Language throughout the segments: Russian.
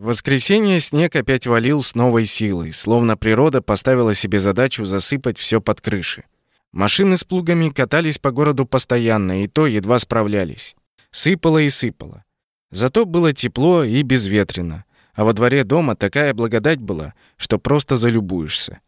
В воскресенье снег опять валил с новой силой, словно природа поставила себе задачу засыпать все под крыши. Машины с плугами катались по городу постоянно, и то едва справлялись. Сыпало и сыпало. Зато было тепло и безветренно, а во дворе дома такая благодать была, что просто залюбуешься.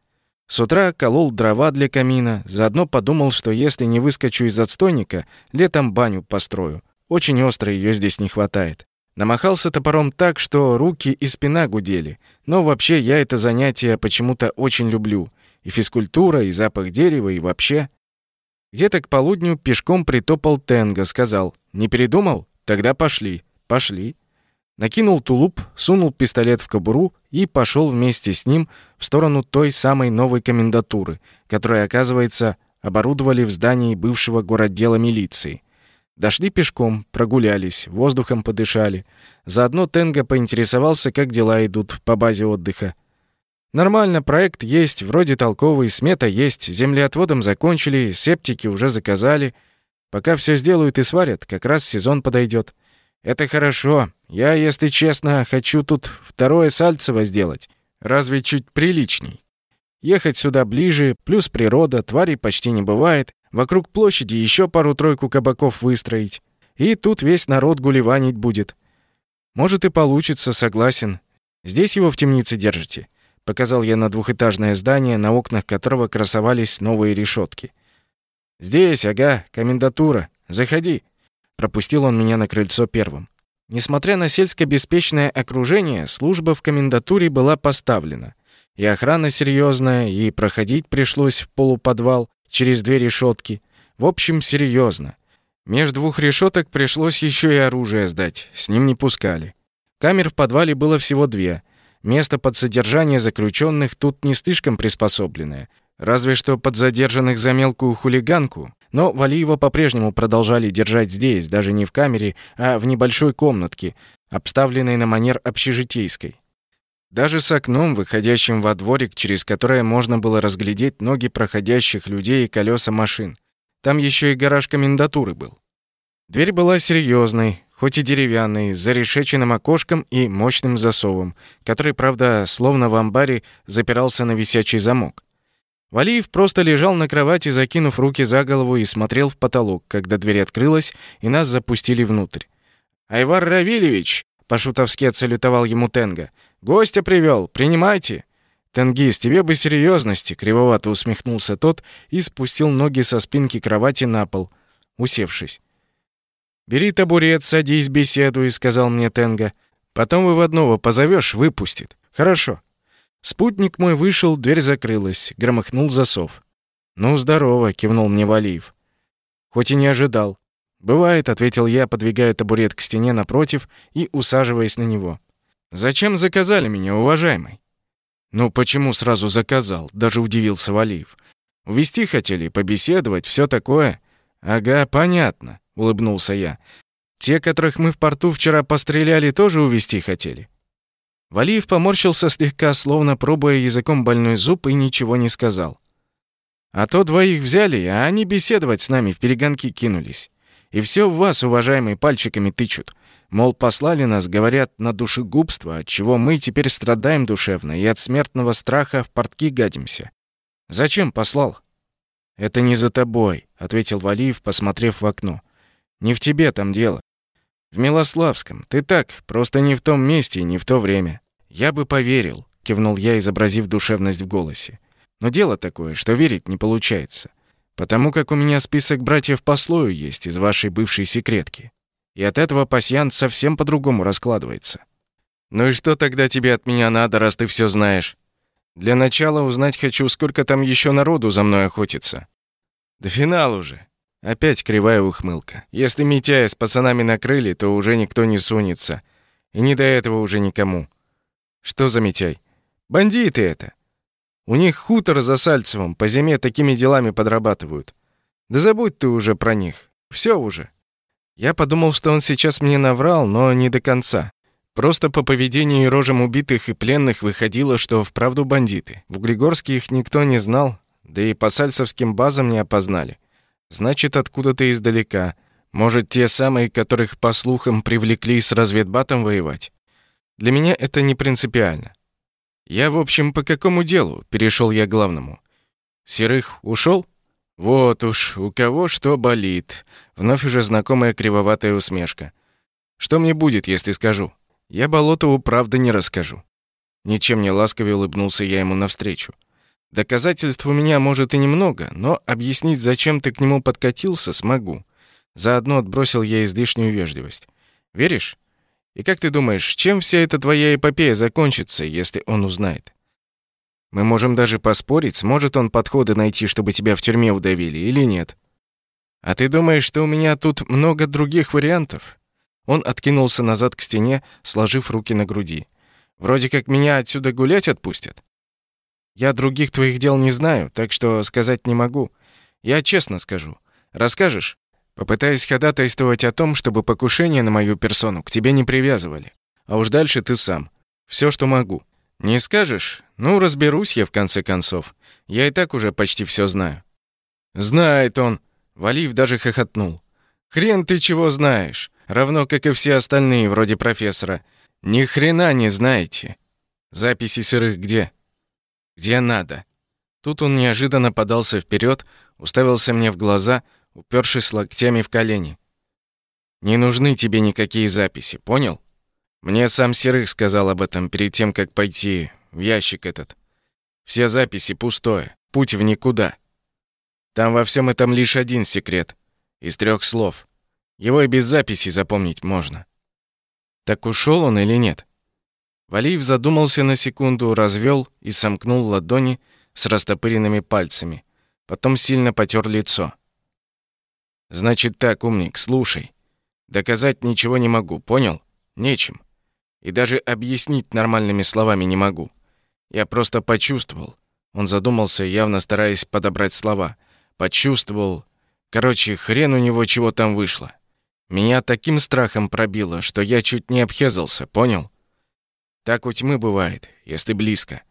С утра колол дрова для камина, заодно подумал, что если не выскочу из отстойника, летом баню построю. Очень остро ее здесь не хватает. Намахался топором так, что руки и спина гудели. Но вообще я это занятие почему-то очень люблю. И физкультура, и запах дерева, и вообще. Где-то к полудню пешком притопал Тенга, сказал «Не передумал? Тогда пошли». «Пошли». Накинул тулуп, сунул пистолет в кобуру и пошел вместе с ним в сторону той самой новой комендатуры, которая, оказывается, оборудовали в здании бывшего городдела милиции. Дошли пешком, прогулялись, воздухом подышали. Заодно Тенга поинтересовался, как дела идут по базе отдыха. Нормально, проект есть, вроде толковый, смета есть, землеотводом закончили, септики уже заказали. Пока все сделают и сварят, как раз сезон подойдет. Это хорошо. Я, если честно, хочу тут второе Сальцево сделать. Разве чуть приличней. Ехать сюда ближе, плюс природа, тварей почти не бывает. Вокруг площади еще пару-тройку кабаков выстроить. И тут весь народ гулеванить будет. Может и получится, согласен. Здесь его в темнице держите. Показал я на двухэтажное здание, на окнах которого красовались новые решетки. Здесь, ага, комендатура. Заходи. Пропустил он меня на крыльцо первым. Несмотря на сельско-беспечное окружение, служба в комендатуре была поставлена. И охрана серьезная, и проходить пришлось в полуподвал, через две решетки. В общем, серьезно. Меж двух решеток пришлось еще и оружие сдать, с ним не пускали. Камер в подвале было всего две. Место под содержание заключенных тут не слишком приспособленное. Разве что под задержанных за мелкую хулиганку. Но Валиева по-прежнему продолжали держать здесь, даже не в камере, а в небольшой комнатке, обставленной на манер общежитейской. Даже с окном, выходящим во дворик, через которое можно было разглядеть ноги проходящих людей и колеса машин. Там еще и гараж комендатуры был. Дверь была серьезной, хоть и деревянной, с зарешеченным окошком и мощным засовом, который, правда, словно в амбаре, запирался на висячий замок. Валиев просто лежал на кровати, закинув руки за голову и смотрел в потолок, когда дверь открылась, и нас запустили внутрь. «Айвар Равильевич!» — по-шутовски отсалютовал ему Тенга. Гостя привел, принимайте. Тенгиз, тебе бы серьезности, кривовато усмехнулся тот и спустил ноги со спинки кровати на пол, усевшись. Бери табурет, садись, беседуй, сказал мне Тенга. Потом выводного позовешь, выпустит. Хорошо. Спутник мой вышел, дверь закрылась, громыхнул засов. Ну, здорово, кивнул мне Валиев. Хоть и не ожидал. Бывает, ответил я, подвигая табурет к стене напротив и усаживаясь на него. Зачем заказали меня, уважаемый? Ну почему сразу заказал? Даже удивился Валиев. Увести хотели, побеседовать, все такое. Ага, понятно, улыбнулся я. Те, которых мы в порту вчера постреляли, тоже увести хотели. Валиев поморщился слегка, словно пробуя языком больной зуб, и ничего не сказал. А то двоих взяли, а они беседовать с нами в перегонки кинулись. И все в вас, уважаемые, пальчиками тычут. Мол, послали нас, говорят, на душегубство, от чего мы теперь страдаем душевно и от смертного страха в портки гадимся. Зачем послал? Это не за тобой, ответил Валиев, посмотрев в окно. Не в тебе там дело. В Милославском. Ты так, просто не в том месте и не в то время. Я бы поверил, кивнул я, изобразив душевность в голосе. Но дело такое, что верить не получается. Потому как у меня список братьев по слою есть из вашей бывшей секретки. И от этого пасьянс совсем по-другому раскладывается. Ну и что тогда тебе от меня надо, раз ты все знаешь? Для начала узнать хочу, сколько там еще народу за мной охотится. До финала уже. Опять кривая ухмылка. Если Митяя с пацанами накрыли, то уже никто не сунется. И не до этого уже никому. Что за Митяй? Бандиты это. У них хутор за Сальцевым, по зиме такими делами подрабатывают. Да забудь ты уже про них. Все уже. Я подумал, что он сейчас мне наврал, но не до конца. Просто по поведению и рожам убитых и пленных выходило, что вправду бандиты. В Углегорске их никто не знал, да и по сальцевским базам не опознали. Значит, откуда-то издалека. Может, те самые, которых, по слухам, привлекли с разведбатом воевать? Для меня это не принципиально. Я, в общем, по какому делу? Перешел я к главному. Серых ушел? Вот уж, у кого что болит. Вновь уже знакомая кривоватая усмешка. Что мне будет, если скажу? Я Болотову правда не расскажу. Ничем не ласковее улыбнулся я ему навстречу. Доказательств у меня, может, и немного, но объяснить, зачем ты к нему подкатился, смогу. Заодно отбросил я излишнюю вежливость. Веришь? И как ты думаешь, чем вся эта твоя эпопея закончится, если он узнает? Мы можем даже поспорить, сможет он подходы найти, чтобы тебя в тюрьме удавили, или нет. А ты думаешь, что у меня тут много других вариантов? Он откинулся назад к стене, сложив руки на груди. Вроде как меня отсюда гулять отпустят. Я других твоих дел не знаю, так что сказать не могу. Я честно скажу. Расскажешь? Попытаюсь ходатайствовать о том, чтобы покушение на мою персону к тебе не привязывали. А уж дальше ты сам. Все, что могу. Не скажешь? Ну, разберусь я в конце концов. Я и так уже почти все знаю. Знает он. Валиев даже хохотнул. Хрен ты чего знаешь, равно как и все остальные вроде профессора. Ни хрена не знаете. Записи сырых где? Где надо. Тут он неожиданно подался вперед, уставился мне в глаза, упершись локтями в колени. Не нужны тебе никакие записи, понял? Мне сам Серых сказал об этом перед тем, как пойти в ящик этот. Все записи пустое, путь в никуда. Там во всем этом лишь один секрет из трех слов. Его и без записи запомнить можно. Так ушел он или нет? Валиев задумался на секунду, развел и сомкнул ладони с растопыренными пальцами. Потом сильно потер лицо. Значит так, умник, слушай. Доказать ничего не могу, понял? Нечем. И даже объяснить нормальными словами не могу. Я просто почувствовал. Он задумался, явно стараясь подобрать слова. Почувствовал. Короче, хрен у него чего там вышло. Меня таким страхом пробило, что я чуть не обхезался, понял? Так у тьмы бывает, если близко.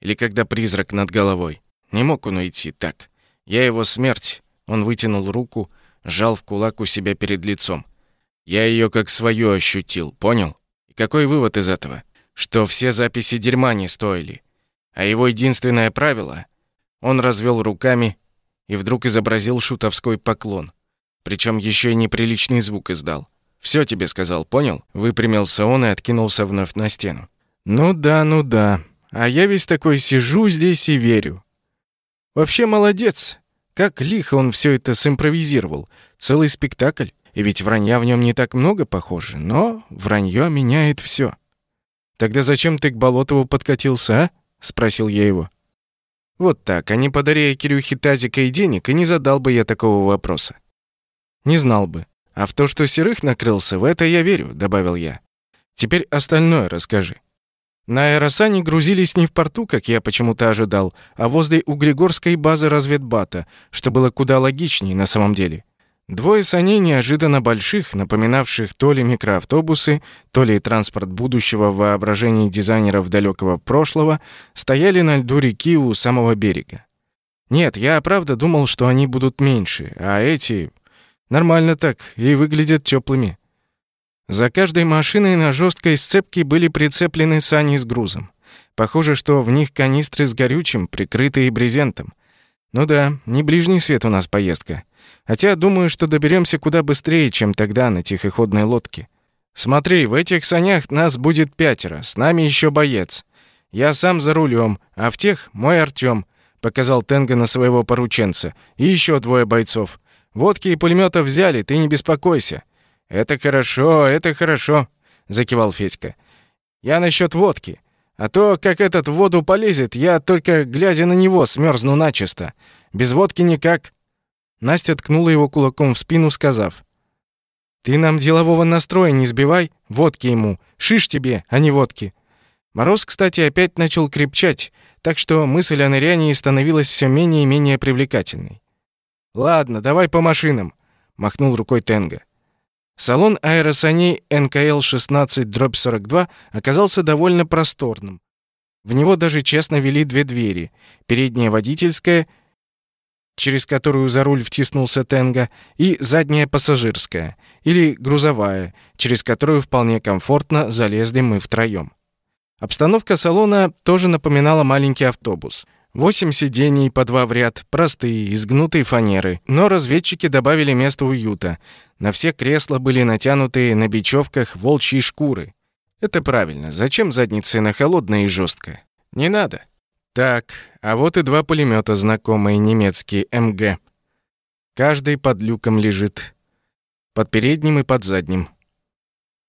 Или когда призрак над головой. Не мог он уйти так. Я его смерть. Он вытянул руку, сжал в кулак у себя перед лицом. Я ее как свою ощутил, понял? Какой вывод из этого? Что все записи дерьма не стоили. А его единственное правило... Он развел руками и вдруг изобразил шутовской поклон. Причем еще и неприличный звук издал. «Все тебе сказал, понял?» Выпрямился он и откинулся вновь на стену. «Ну да, ну да. А я весь такой сижу здесь и верю. Вообще молодец. Как лихо он все это симпровизировал. Целый спектакль. И ведь вранья в нем не так много, похоже, но вранье меняет все. «Тогда зачем ты к Болотову подкатился, а?» — спросил я его. Вот так, а не подаря Кирюхе тазика и денег, и не задал бы я такого вопроса. Не знал бы. А в то, что Серых накрылся, в это я верю, добавил я. Теперь остальное расскажи. На аэросане грузились не в порту, как я почему-то ожидал, а возле Угригорской базы разведбата, что было куда логичнее на самом деле. Двое саней неожиданно больших, напоминавших то ли микроавтобусы, то ли транспорт будущего в воображении дизайнеров далекого прошлого, стояли на льду реки у самого берега. Нет, я правда думал, что они будут меньше, а эти нормально так и выглядят теплыми. За каждой машиной на жесткой сцепке были прицеплены сани с грузом. Похоже, что в них канистры с горючим, прикрытые брезентом. Ну да, не ближний свет у нас поездка. Хотя думаю, что доберемся куда быстрее, чем тогда на тихоходной лодке. Смотри, в этих санях нас будет пятеро, с нами еще боец. Я сам за рулем, а в тех мой Артём, показал Тенга на своего порученца, и еще двое бойцов. Водки и пулеметов взяли, ты не беспокойся. Это хорошо, это хорошо, закивал Федька. Я насчет водки. А то, как этот в воду полезет, я только глядя на него смерзну начисто. Без водки никак. Настя ткнула его кулаком в спину, сказав: "Ты нам делового настроя не сбивай, водки ему, шиш тебе, а не водки". Мороз, кстати, опять начал крепчать, так что мысль о нырянии становилась все менее и менее привлекательной. "Ладно, давай по машинам", махнул рукой Тенга. Салон аэросаней НКЛ-16-42 оказался довольно просторным. В него даже честно вели две двери: передняя водительская через которую за руль втиснулся Тенга, и задняя пассажирская, или грузовая, через которую вполне комфортно залезли мы втроем. Обстановка салона тоже напоминала маленький автобус. Восемь сидений по два в ряд, простые, из гнутой фанеры, но разведчики добавили место уюта. На все кресла были натянуты на бечевках волчьи шкуры. Это правильно. Зачем задница на холодное и жесткое? Не надо. Так, а вот и два пулемета знакомые немецкие МГ. Каждый под люком лежит. Под передним и под задним.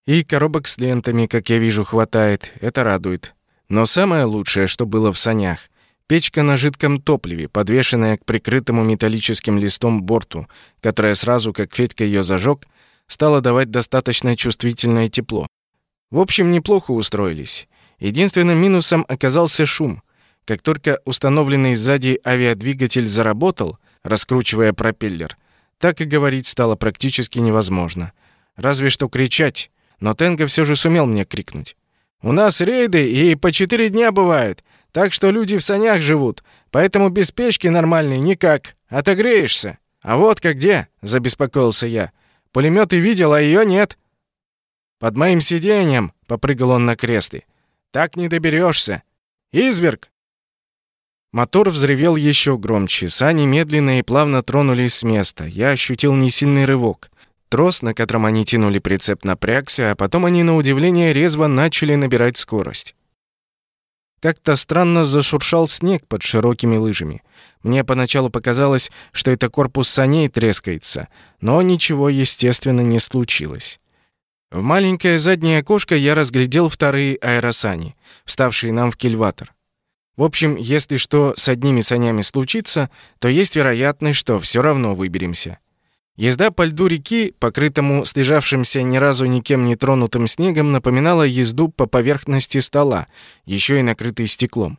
И коробок с лентами, как я вижу, хватает. Это радует. Но самое лучшее, что было в санях — печка на жидком топливе, подвешенная к прикрытому металлическим листом борту, которая сразу, как Федька ее зажег, стала давать достаточно чувствительное тепло. В общем, неплохо устроились. Единственным минусом оказался шум. Как только установленный сзади авиадвигатель заработал, раскручивая пропеллер, так и говорить стало практически невозможно. Разве что кричать, но Тенга все же сумел мне крикнуть. «У нас рейды и по четыре дня бывают, так что люди в санях живут, поэтому без печки нормальной никак, отогреешься». «А водка где?» — забеспокоился я. «Пулемёты видел, а ее нет». «Под моим сиденьем», — попрыгал он на кресле. «Так не доберешься. Изверг!» Мотор взревел еще громче. Сани медленно и плавно тронулись с места. Я ощутил несильный рывок. Трос, на котором они тянули прицеп, напрягся, а потом они, на удивление, резво начали набирать скорость. Как-то странно зашуршал снег под широкими лыжами. Мне поначалу показалось, что это корпус саней трескается, но ничего, естественно, не случилось. В маленькое заднее окошко я разглядел вторые аэросани, вставшие нам в кильватор. В общем, если что с одними санями случится, то есть вероятность, что все равно выберемся. Езда по льду реки, покрытому слежавшимся ни разу никем не тронутым снегом, напоминала езду по поверхности стола, еще и накрытой стеклом.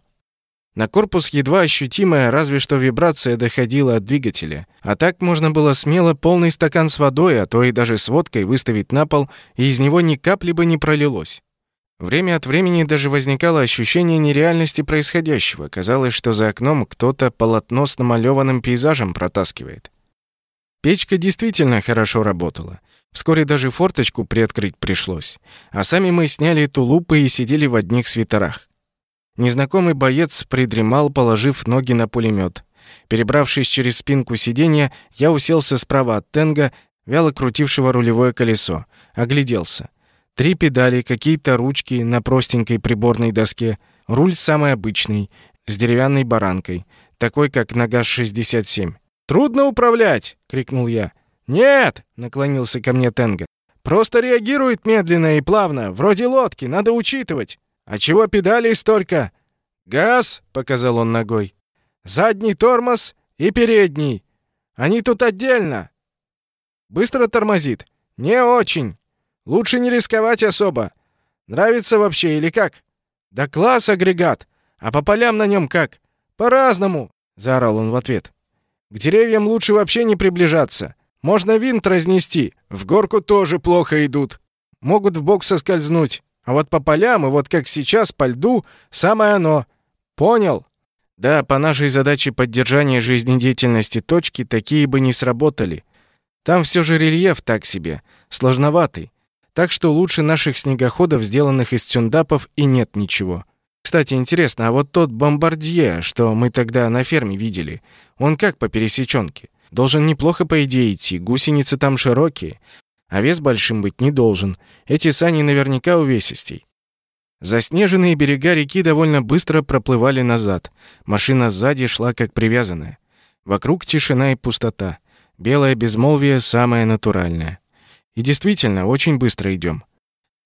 На корпус едва ощутимая, разве что вибрация доходила от двигателя. А так можно было смело полный стакан с водой, а то и даже с водкой выставить на пол, и из него ни капли бы не пролилось. Время от времени даже возникало ощущение нереальности происходящего. Казалось, что за окном кто-то полотно с намалеванным пейзажем протаскивает. Печка действительно хорошо работала. Вскоре даже форточку приоткрыть пришлось. А сами мы сняли тулупы и сидели в одних свитерах. Незнакомый боец придремал, положив ноги на пулемет. Перебравшись через спинку сиденья, я уселся справа от Тенга, вяло крутившего рулевое колесо. Огляделся. Три педали, какие-то ручки на простенькой приборной доске. Руль самый обычный, с деревянной баранкой, такой, как на ГАЗ-67. «Трудно управлять!» — крикнул я. «Нет!» — наклонился ко мне Тенга. «Просто реагирует медленно и плавно, вроде лодки, надо учитывать. А чего педалей столько?» «Газ!» — показал он ногой. «Задний тормоз и передний. Они тут отдельно. Быстро тормозит? Не очень. Лучше не рисковать особо. Нравится вообще или как? Да класс агрегат. А по полям на нем как? По-разному!» — заорал он в ответ. К деревьям лучше вообще не приближаться. Можно винт разнести. В горку тоже плохо идут. Могут в бок соскользнуть. А вот по полям и вот как сейчас по льду самое оно. Понял? Да, по нашей задаче поддержания жизнедеятельности точки такие бы не сработали. Там все же рельеф так себе, сложноватый. Так что лучше наших снегоходов, сделанных из тюндапов, и нет ничего. Кстати, интересно, а вот тот бомбардье, что мы тогда на ферме видели, он как по пересечёнке? Должен неплохо, по идее, идти, гусеницы там широкие, а вес большим быть не должен. Эти сани наверняка увесистей. Заснеженные берега реки довольно быстро проплывали назад. Машина сзади шла как привязанная. Вокруг тишина и пустота. Белое безмолвие самое натуральное. И действительно, очень быстро идем.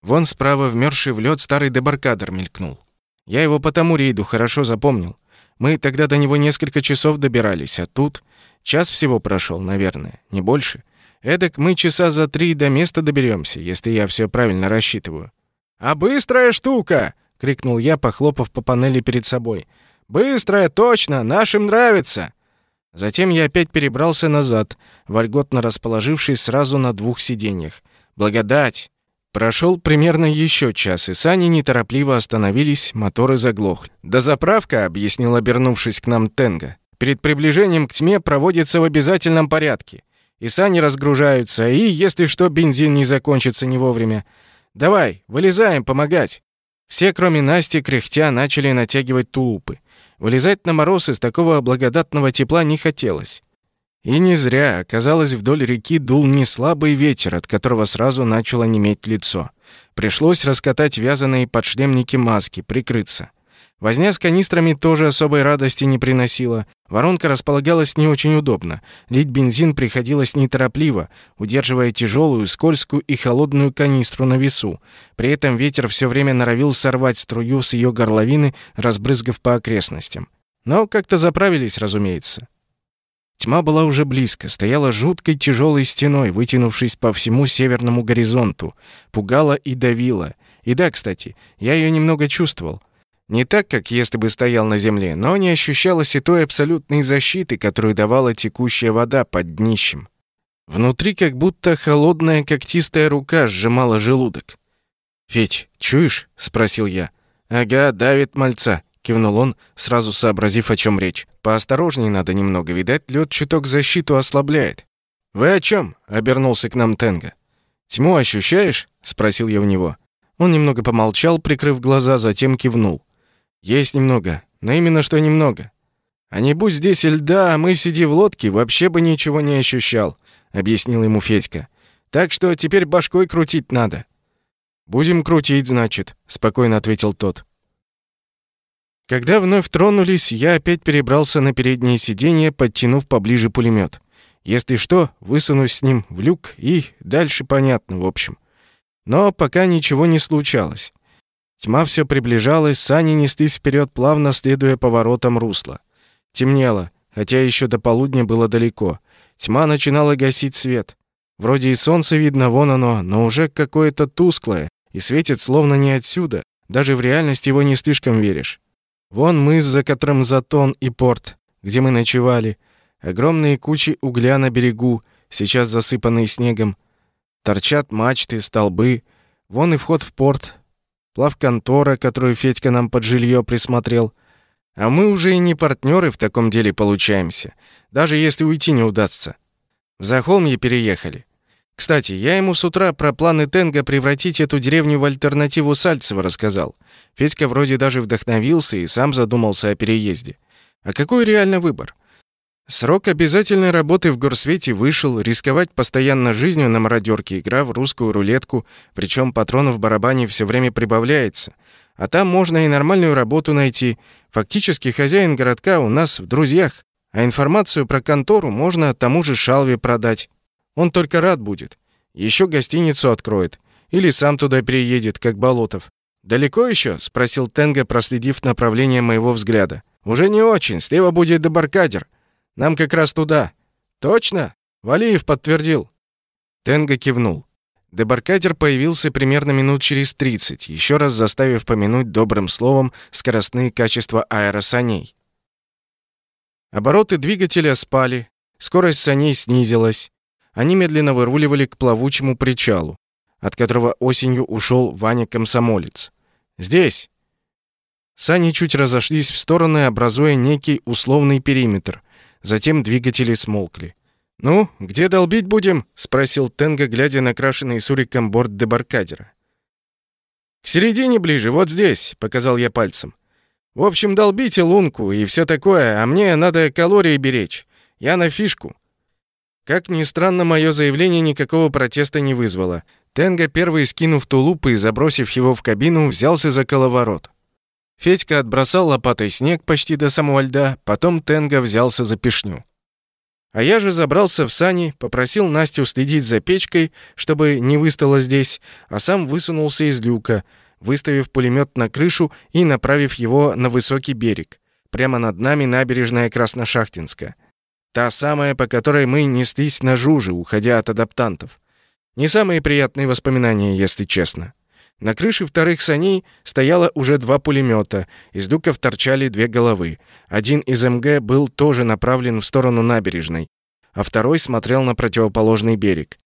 Вон справа вмерзший в лед старый дебаркадер мелькнул. Я его по тому рейду хорошо запомнил. Мы тогда до него несколько часов добирались, а тут час всего прошел, наверное, не больше. Эдак мы часа за три до места доберемся, если я все правильно рассчитываю. «А быстрая штука!» — крикнул я, похлопав по панели перед собой. «Быстрая, точно! Нашим нравится!» Затем я опять перебрался назад, вольготно расположившись сразу на двух сиденьях. Благодать! Прошел примерно еще час, и сани неторопливо остановились, моторы заглохли. «Да заправка», — объяснил, обернувшись к нам Тенга. перед приближением к тьме проводится в обязательном порядке. И сани разгружаются, и, если что, бензин не закончится не вовремя. Давай, вылезаем, помогать. Все, кроме Насти, кряхтя, начали натягивать тулупы. Вылезать на мороз из такого благодатного тепла не хотелось. И не зря. Оказалось, вдоль реки дул не слабый ветер, от которого сразу начало неметь лицо. Пришлось раскатать вязаные подшлемники маски, прикрыться. Возня с канистрами тоже особой радости не приносила. Воронка располагалась не очень удобно. Лить бензин приходилось неторопливо, удерживая тяжелую, скользкую и холодную канистру на весу. При этом ветер все время норовил сорвать струю с ее горловины, разбрызгав по окрестностям. Но как-то заправились, разумеется. Тьма была уже близко, стояла жуткой тяжелой стеной, вытянувшись по всему северному горизонту, пугала и давила. И да, кстати, я ее немного чувствовал. Не так, как если бы стоял на земле, но не ощущалось и той абсолютной защиты, которую давала текущая вода под днищем. Внутри как будто холодная когтистая рука сжимала желудок. «Федь, чуешь?» — спросил я. «Ага, давит мальца», — кивнул он, сразу сообразив, о чем речь. «Поосторожней надо немного, видать, лед чуток защиту ослабляет». «Вы о чем? обернулся к нам Тенга. «Тьму ощущаешь?» — спросил я у него. Он немного помолчал, прикрыв глаза, затем кивнул. Есть немного, но именно что немного. А не будь здесь льда, а мы сиди в лодке, вообще бы ничего не ощущал, объяснил ему Федька. Так что теперь башкой крутить надо. Будем крутить, значит, спокойно ответил тот. Когда вновь тронулись, я опять перебрался на переднее сиденье, подтянув поближе пулемет. Если что, высунусь с ним в люк и дальше понятно, в общем. Но пока ничего не случалось. Тьма все приближалась, сани неслись вперед, плавно следуя поворотам русла. Темнело, хотя еще до полудня было далеко. Тьма начинала гасить свет. Вроде и солнце видно, вон оно, но уже какое-то тусклое, и светит словно не отсюда. Даже в реальность его не слишком веришь. Вон мыс, за которым затон и порт, где мы ночевали. Огромные кучи угля на берегу, сейчас засыпанные снегом. Торчат мачты, столбы. Вон и вход в порт, плавконтора, которую Федька нам под жилье присмотрел. А мы уже и не партнеры в таком деле получаемся, даже если уйти не удастся. В Захолмье переехали. Кстати, я ему с утра про планы Тенга превратить эту деревню в альтернативу Сальцево рассказал. Федька вроде даже вдохновился и сам задумался о переезде. А какой реально выбор? Срок обязательной работы в горсвете вышел, рисковать постоянно жизнью на мародерке, игра в русскую рулетку, причем патронов в барабане все время прибавляется. А там можно и нормальную работу найти. Фактически хозяин городка у нас в друзьях, а информацию про контору можно тому же Шалве продать. Он только рад будет. Еще гостиницу откроет. Или сам туда переедет, как Болотов. «Далеко еще?» — спросил Тенга, проследив направление моего взгляда. «Уже не очень. Слева будет Дебаркадер. Нам как раз туда. Точно? Валиев подтвердил. Тенга кивнул. Дебаркадер появился примерно минут через 30, еще раз заставив помянуть добрым словом скоростные качества аэросаней. Обороты двигателя спали, скорость саней снизилась. Они медленно выруливали к плавучему причалу, от которого осенью ушел Ваня-комсомолец. «Здесь!» Сани чуть разошлись в стороны, образуя некий условный периметр, Затем двигатели смолкли. «Ну, где долбить будем?» — спросил Тенга, глядя на крашеный суриком борт дебаркадера. «К середине ближе, вот здесь», — показал я пальцем. «В общем, долбите лунку и все такое, а мне надо калории беречь. Я на фишку». Как ни странно, мое заявление никакого протеста не вызвало. Тенга, первый скинув тулуп и забросив его в кабину, взялся за коловорот. Федька отбросал лопатой снег почти до самого льда, потом Тенга взялся за пешню. А я же забрался в сани, попросил Настю следить за печкой, чтобы не выстало здесь, а сам высунулся из люка, выставив пулемет на крышу и направив его на высокий берег. Прямо над нами набережная Красношахтинская. Та самая, по которой мы неслись на жуже, уходя от адаптантов. Не самые приятные воспоминания, если честно. На крыше вторых саней стояло уже два пулемета, из дуков торчали две головы. Один из МГ был тоже направлен в сторону набережной, а второй смотрел на противоположный берег.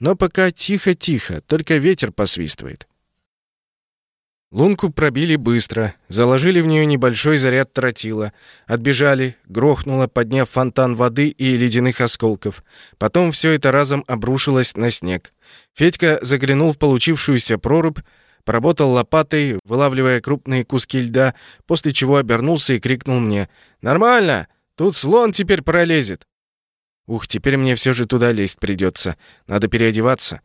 Но пока тихо-тихо, только ветер посвистывает. Лунку пробили быстро, заложили в нее небольшой заряд тротила, отбежали, грохнуло, подняв фонтан воды и ледяных осколков. Потом все это разом обрушилось на снег. Федька заглянул в получившуюся прорубь, поработал лопатой, вылавливая крупные куски льда, после чего обернулся и крикнул мне «Нормально! Тут слон теперь пролезет!» Ух, теперь мне все же туда лезть придется. Надо переодеваться.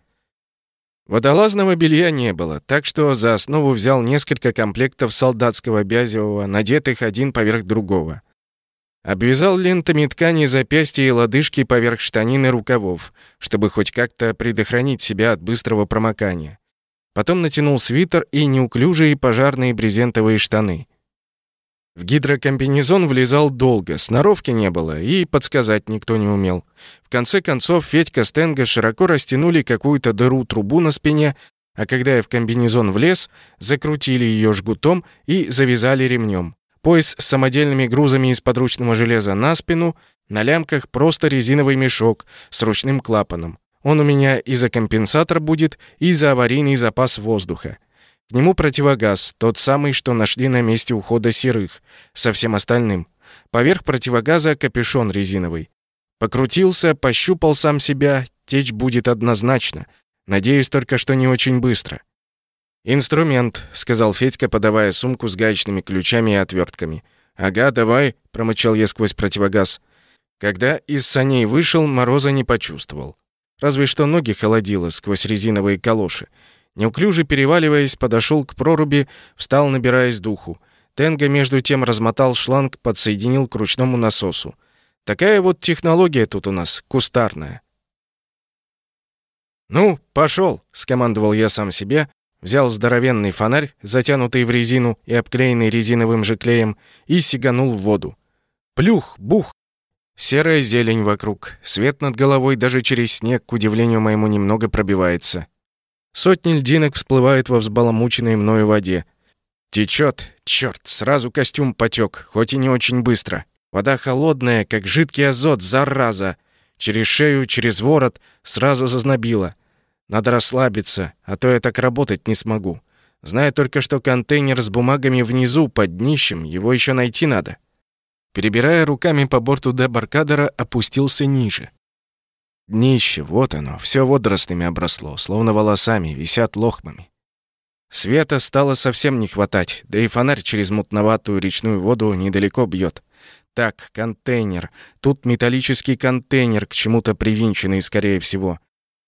Водолазного белья не было, так что за основу взял несколько комплектов солдатского бязевого, надетых один поверх другого. Обвязал лентами ткани запястья и лодыжки поверх штанины рукавов, чтобы хоть как-то предохранить себя от быстрого промокания. Потом натянул свитер и неуклюжие пожарные брезентовые штаны. В гидрокомбинезон влезал долго, сноровки не было и подсказать никто не умел. В конце концов Федька с Тенго широко растянули какую-то дыру-трубу на спине, а когда я в комбинезон влез, закрутили ее жгутом и завязали ремнем. Пояс с самодельными грузами из подручного железа на спину, на лямках просто резиновый мешок с ручным клапаном. Он у меня и за компенсатор будет, и за аварийный запас воздуха. К нему противогаз, тот самый, что нашли на месте ухода серых, со всем остальным. Поверх противогаза капюшон резиновый. Покрутился, пощупал сам себя, течь будет однозначно. Надеюсь только, что не очень быстро. «Инструмент», — сказал Федька, подавая сумку с гаечными ключами и отвертками. «Ага, давай», — промычал я сквозь противогаз. Когда из саней вышел, мороза не почувствовал. Разве что ноги холодило сквозь резиновые калоши. Неуклюже переваливаясь, подошел к проруби, встал, набираясь духу. Тенга между тем размотал шланг, подсоединил к ручному насосу. Такая вот технология тут у нас, кустарная. «Ну, пошел, скомандовал я сам себе, взял здоровенный фонарь, затянутый в резину и обклеенный резиновым же клеем, и сиганул в воду. Плюх, бух! Серая зелень вокруг, свет над головой даже через снег, к удивлению моему, немного пробивается. Сотни льдинок всплывают во взбаламученной мною воде. Течет, черт, сразу костюм потек, хоть и не очень быстро. Вода холодная, как жидкий азот, зараза. Через шею, через ворот сразу зазнобила. Надо расслабиться, а то я так работать не смогу. Знаю только, что контейнер с бумагами внизу, под днищем, его еще найти надо. Перебирая руками по борту дебаркадера, опустился ниже. Днище, вот оно, все водорослями обросло, словно волосами, висят лохмами. Света стало совсем не хватать, да и фонарь через мутноватую речную воду недалеко бьет. Так, контейнер. Тут металлический контейнер, к чему-то привинченный, скорее всего.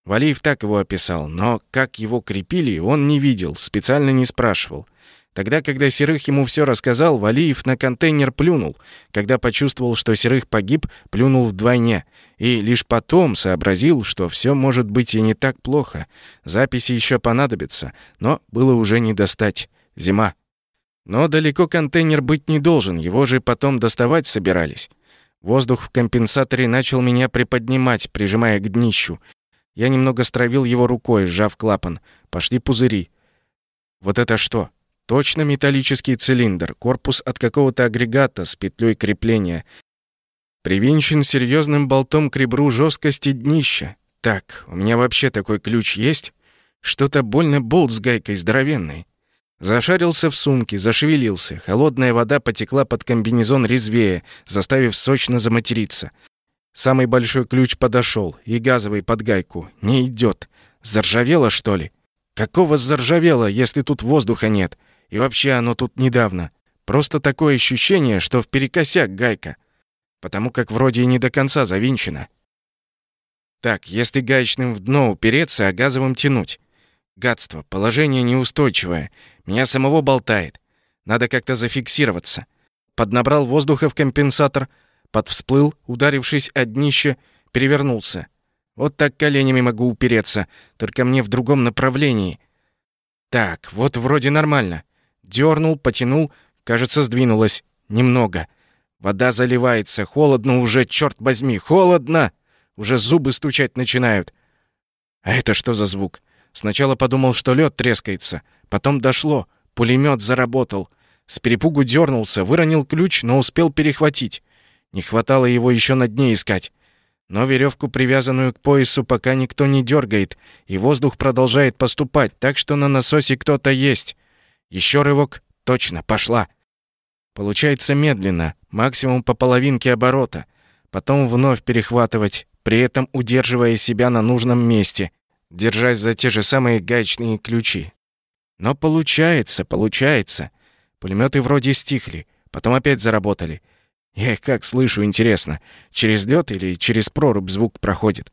Валиев так его описал, но как его крепили, он не видел, специально не спрашивал. Тогда, когда Серых ему все рассказал, Валиев на контейнер плюнул. Когда почувствовал, что Серых погиб, плюнул вдвойне. И лишь потом сообразил, что все может быть и не так плохо. Записи еще понадобятся, но было уже не достать. Зима. Но далеко контейнер быть не должен, его же потом доставать собирались. Воздух в компенсаторе начал меня приподнимать, прижимая к днищу. Я немного стравил его рукой, сжав клапан. Пошли пузыри. Вот это что? Точно металлический цилиндр, корпус от какого-то агрегата с петлей крепления. Привинчен серьезным болтом к ребру жесткости днища. Так, у меня вообще такой ключ есть? Что-то больно болт с гайкой здоровенный. Зашарился в сумке, зашевелился. Холодная вода потекла под комбинезон резвее, заставив сочно заматериться. Самый большой ключ подошел, и газовый под гайку. Не идет. Заржавело, что ли? Какого заржавело, если тут воздуха нет? И вообще оно тут недавно. Просто такое ощущение, что в перекосяк гайка. Потому как вроде и не до конца завинчена. Так, если гаечным в дно упереться, а газовым тянуть. Гадство, положение неустойчивое. Меня самого болтает. Надо как-то зафиксироваться. Поднабрал воздуха в компенсатор, подвсплыл, ударившись о днище, перевернулся. Вот так коленями могу упереться, только мне в другом направлении. Так, вот вроде нормально. Дёрнул, потянул, кажется, сдвинулось. Немного. Вода заливается, холодно уже, черт возьми, холодно! Уже зубы стучать начинают. А это что за звук? Сначала подумал, что лед трескается. Потом дошло. Пулемет заработал. С перепугу дернулся, выронил ключ, но успел перехватить. Не хватало его еще на дне искать. Но веревку, привязанную к поясу, пока никто не дергает, и воздух продолжает поступать, так что на насосе кто-то есть. Еще рывок. Точно, пошла. Получается медленно, максимум по половинке оборота. Потом вновь перехватывать, при этом удерживая себя на нужном месте, держась за те же самые гаечные ключи. Но получается, получается. Пулеметы вроде стихли, потом опять заработали. Я их как слышу, интересно. Через лед или через прорубь звук проходит?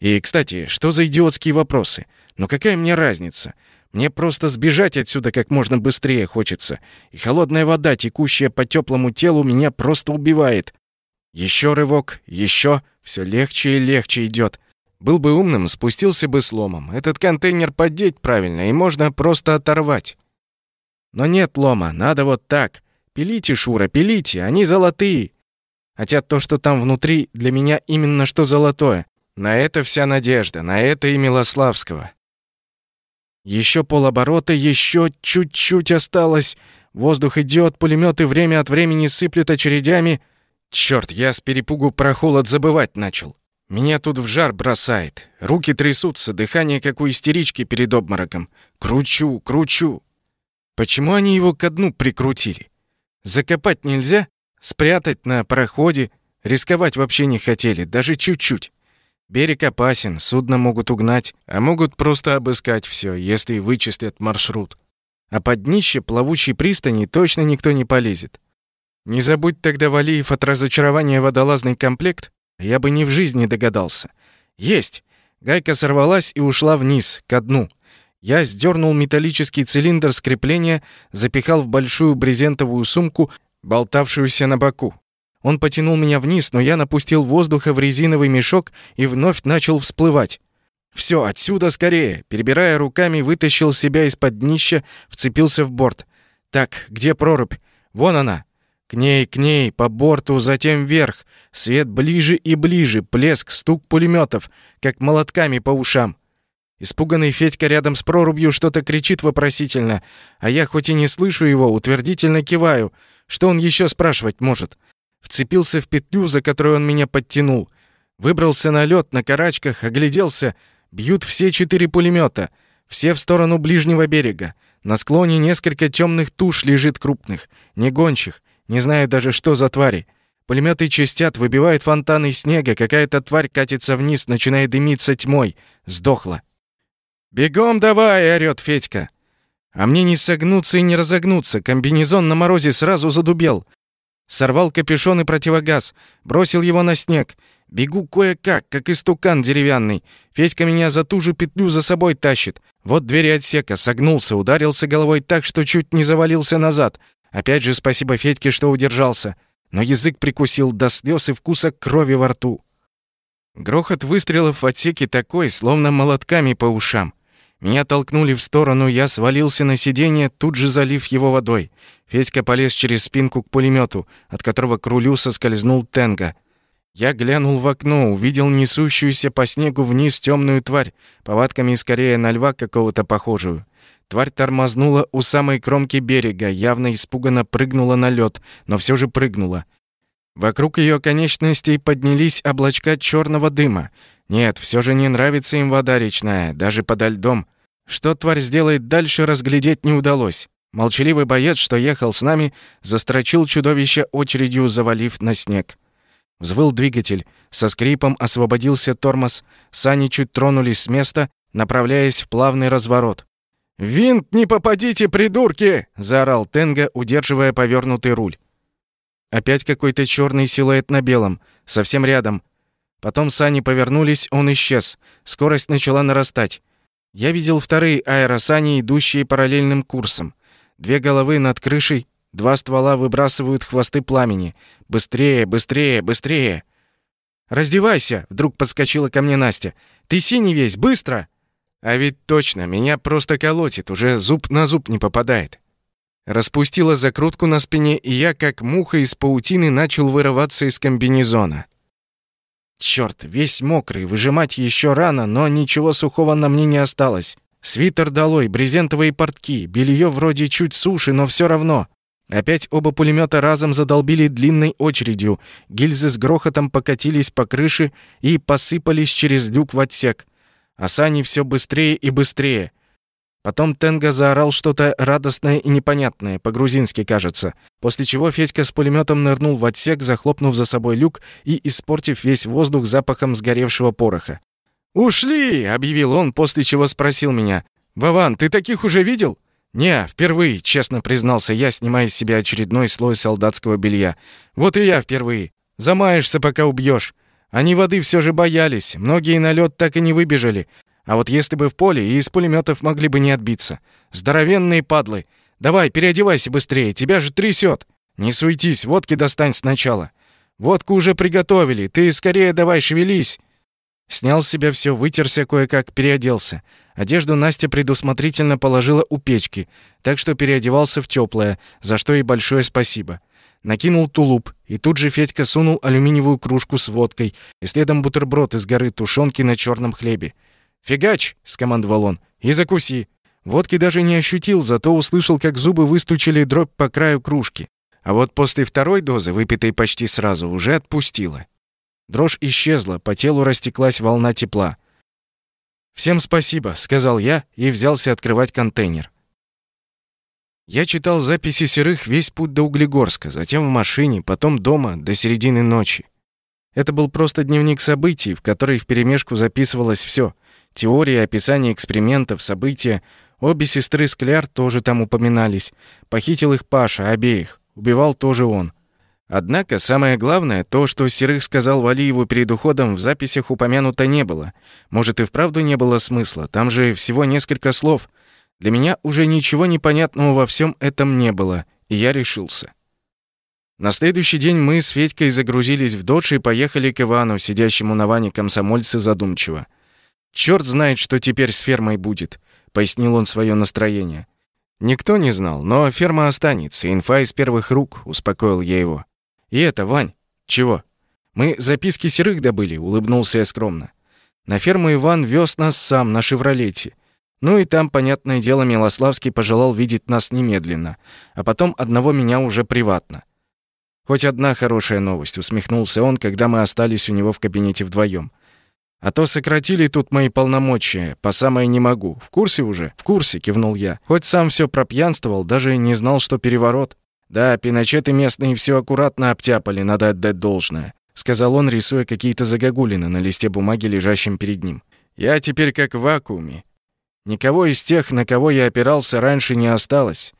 И, кстати, что за идиотские вопросы? Ну какая мне разница? Мне просто сбежать отсюда как можно быстрее хочется. И холодная вода, текущая по теплому телу, меня просто убивает. Еще рывок, еще, все легче и легче идет. Был бы умным, спустился бы с ломом. Этот контейнер поддеть правильно, и можно просто оторвать. Но нет лома, надо вот так. Пилите, Шура, пилите, они золотые. Хотя то, что там внутри, для меня именно что золотое. На это вся надежда, на это и Милославского. Еще полоборота, еще чуть-чуть осталось. Воздух идет, пулеметы время от времени сыплют очередями. Черт, я с перепугу про холод забывать начал. Меня тут в жар бросает. Руки трясутся, дыхание как у истерички перед обмороком. Кручу, кручу. Почему они его ко дну прикрутили? Закопать нельзя? Спрятать на проходе? Рисковать вообще не хотели, даже чуть-чуть. Берег опасен, судно могут угнать, а могут просто обыскать все, если вычислят маршрут. А под днище плавучей пристани точно никто не полезет. Не забудь тогда, Валиев, от разочарования водолазный комплект, я бы ни в жизни догадался. Есть! Гайка сорвалась и ушла вниз, ко дну. Я сдернул металлический цилиндр с крепления, запихал в большую брезентовую сумку, болтавшуюся на боку. Он потянул меня вниз, но я напустил воздуха в резиновый мешок и вновь начал всплывать. Все, отсюда скорее!» Перебирая руками, вытащил себя из-под днища, вцепился в борт. «Так, где прорубь? Вон она!» К ней, к ней, по борту, затем вверх. Свет ближе и ближе, плеск, стук пулеметов, как молотками по ушам. Испуганный Федька рядом с прорубью что-то кричит вопросительно, а я хоть и не слышу его, утвердительно киваю. Что он еще спрашивать может? Вцепился в петлю, за которую он меня подтянул. Выбрался на лед на карачках, огляделся. Бьют все четыре пулемета, все в сторону ближнего берега. На склоне несколько темных туш лежит крупных, не гончих, не знаю даже, что за твари. Пулеметы чистят, выбивают фонтаны снега, какая-то тварь катится вниз, начинает дымиться тьмой. Сдохла. «Бегом давай!» — орёт Федька. А мне не согнуться и не разогнуться. Комбинезон на морозе сразу задубел. Сорвал капюшон и противогаз, бросил его на снег. Бегу кое-как, как истукан деревянный. Федька меня за ту же петлю за собой тащит. Вот двери отсека, согнулся, ударился головой так, что чуть не завалился назад. Опять же спасибо Федьке, что удержался. Но язык прикусил до слез и вкуса крови во рту. Грохот выстрелов в отсеке такой, словно молотками по ушам. Меня толкнули в сторону, я свалился на сиденье, тут же залив его водой. Федька полез через спинку к пулемету, от которого к рулю соскользнул Тенга. Я глянул в окно, увидел несущуюся по снегу вниз темную тварь, повадками скорее на льва какого-то похожую. Тварь тормознула у самой кромки берега, явно испуганно прыгнула на лед, но все же прыгнула. Вокруг ее конечностей поднялись облачка черного дыма. Нет, все же не нравится им вода речная, даже подо льдом. Что тварь сделает дальше, разглядеть не удалось. Молчаливый боец, что ехал с нами, застрочил чудовище очередью, завалив на снег. Взвыл двигатель, со скрипом освободился тормоз, сани чуть тронулись с места, направляясь в плавный разворот. «Винт не попадите, придурки!» — заорал Тенга, удерживая повернутый руль. Опять какой-то черный силуэт на белом, совсем рядом. Потом сани повернулись, он исчез. Скорость начала нарастать. Я видел вторые аэросани, идущие параллельным курсом. Две головы над крышей, два ствола выбрасывают хвосты пламени. Быстрее, быстрее, быстрее! «Раздевайся!» — вдруг подскочила ко мне Настя. «Ты синий весь, быстро!» А ведь точно, меня просто колотит, уже зуб на зуб не попадает. Распустила закрутку на спине, и я, как муха из паутины, начал вырываться из комбинезона. Черт, весь мокрый, выжимать еще рано, но ничего сухого на мне не осталось. Свитер долой, брезентовые портки, белье вроде чуть суши, но все равно. Опять оба пулемета разом задолбили длинной очередью. Гильзы с грохотом покатились по крыше и посыпались через люк в отсек а сани все быстрее и быстрее. Потом Тенга заорал что-то радостное и непонятное, по-грузински, кажется, после чего Федька с пулеметом нырнул в отсек, захлопнув за собой люк и испортив весь воздух запахом сгоревшего пороха. «Ушли!» — объявил он, после чего спросил меня. «Вован, ты таких уже видел?» «Не, впервые», — честно признался я, снимая с себя очередной слой солдатского белья. «Вот и я впервые. Замаешься, пока убьешь. Они воды все же боялись, многие на лед так и не выбежали. А вот если бы в поле, и из пулеметов могли бы не отбиться. Здоровенные падлы. Давай, переодевайся быстрее, тебя же трясет. Не суетись, водки достань сначала. Водку уже приготовили, ты скорее давай шевелись. Снял с себя все, вытерся кое-как, переоделся. Одежду Настя предусмотрительно положила у печки, так что переодевался в теплое, за что ей большое спасибо. Накинул тулуп, и тут же Федька сунул алюминиевую кружку с водкой и следом бутерброд из горы тушенки на черном хлебе. «Фигач!» — скомандовал он. «И закуси!» Водки даже не ощутил, зато услышал, как зубы выстучили дробь по краю кружки. А вот после второй дозы, выпитой почти сразу, уже отпустила. Дрожь исчезла, по телу растеклась волна тепла. «Всем спасибо», — сказал я и взялся открывать контейнер. Я читал записи серых весь путь до Углегорска, затем в машине, потом дома, до середины ночи. Это был просто дневник событий, в который вперемешку записывалось все: Теории, описание экспериментов, события. Обе сестры Скляр тоже там упоминались. Похитил их Паша, обеих. Убивал тоже он. Однако самое главное, то, что Серых сказал Валиеву перед уходом, в записях упомянуто не было. Может, и вправду не было смысла, там же всего несколько слов. Для меня уже ничего непонятного во всем этом не было, и я решился. На следующий день мы с Федькой загрузились в додж и поехали к Ивану, сидящему на ване комсомольце задумчиво. «Чёрт знает, что теперь с фермой будет», — пояснил он свое настроение. «Никто не знал, но ферма останется, инфа из первых рук», — успокоил я его. «И это, Вань, чего?» «Мы записки серых добыли», — улыбнулся я скромно. «На ферму Иван вез нас сам на «Шевролете». Ну и там, понятное дело, Милославский пожелал видеть нас немедленно, а потом одного меня уже приватно. Хоть одна хорошая новость, усмехнулся он, когда мы остались у него в кабинете вдвоем. А то сократили тут мои полномочия, по самое не могу. В курсе уже? В курсе, кивнул я. Хоть сам все пропьянствовал, даже не знал, что переворот. Да, пиночеты местные все аккуратно обтяпали, надо отдать должное, сказал он, рисуя какие-то загогулины на листе бумаги, лежащем перед ним. Я теперь как в вакууме. Никого из тех, на кого я опирался раньше, не осталось.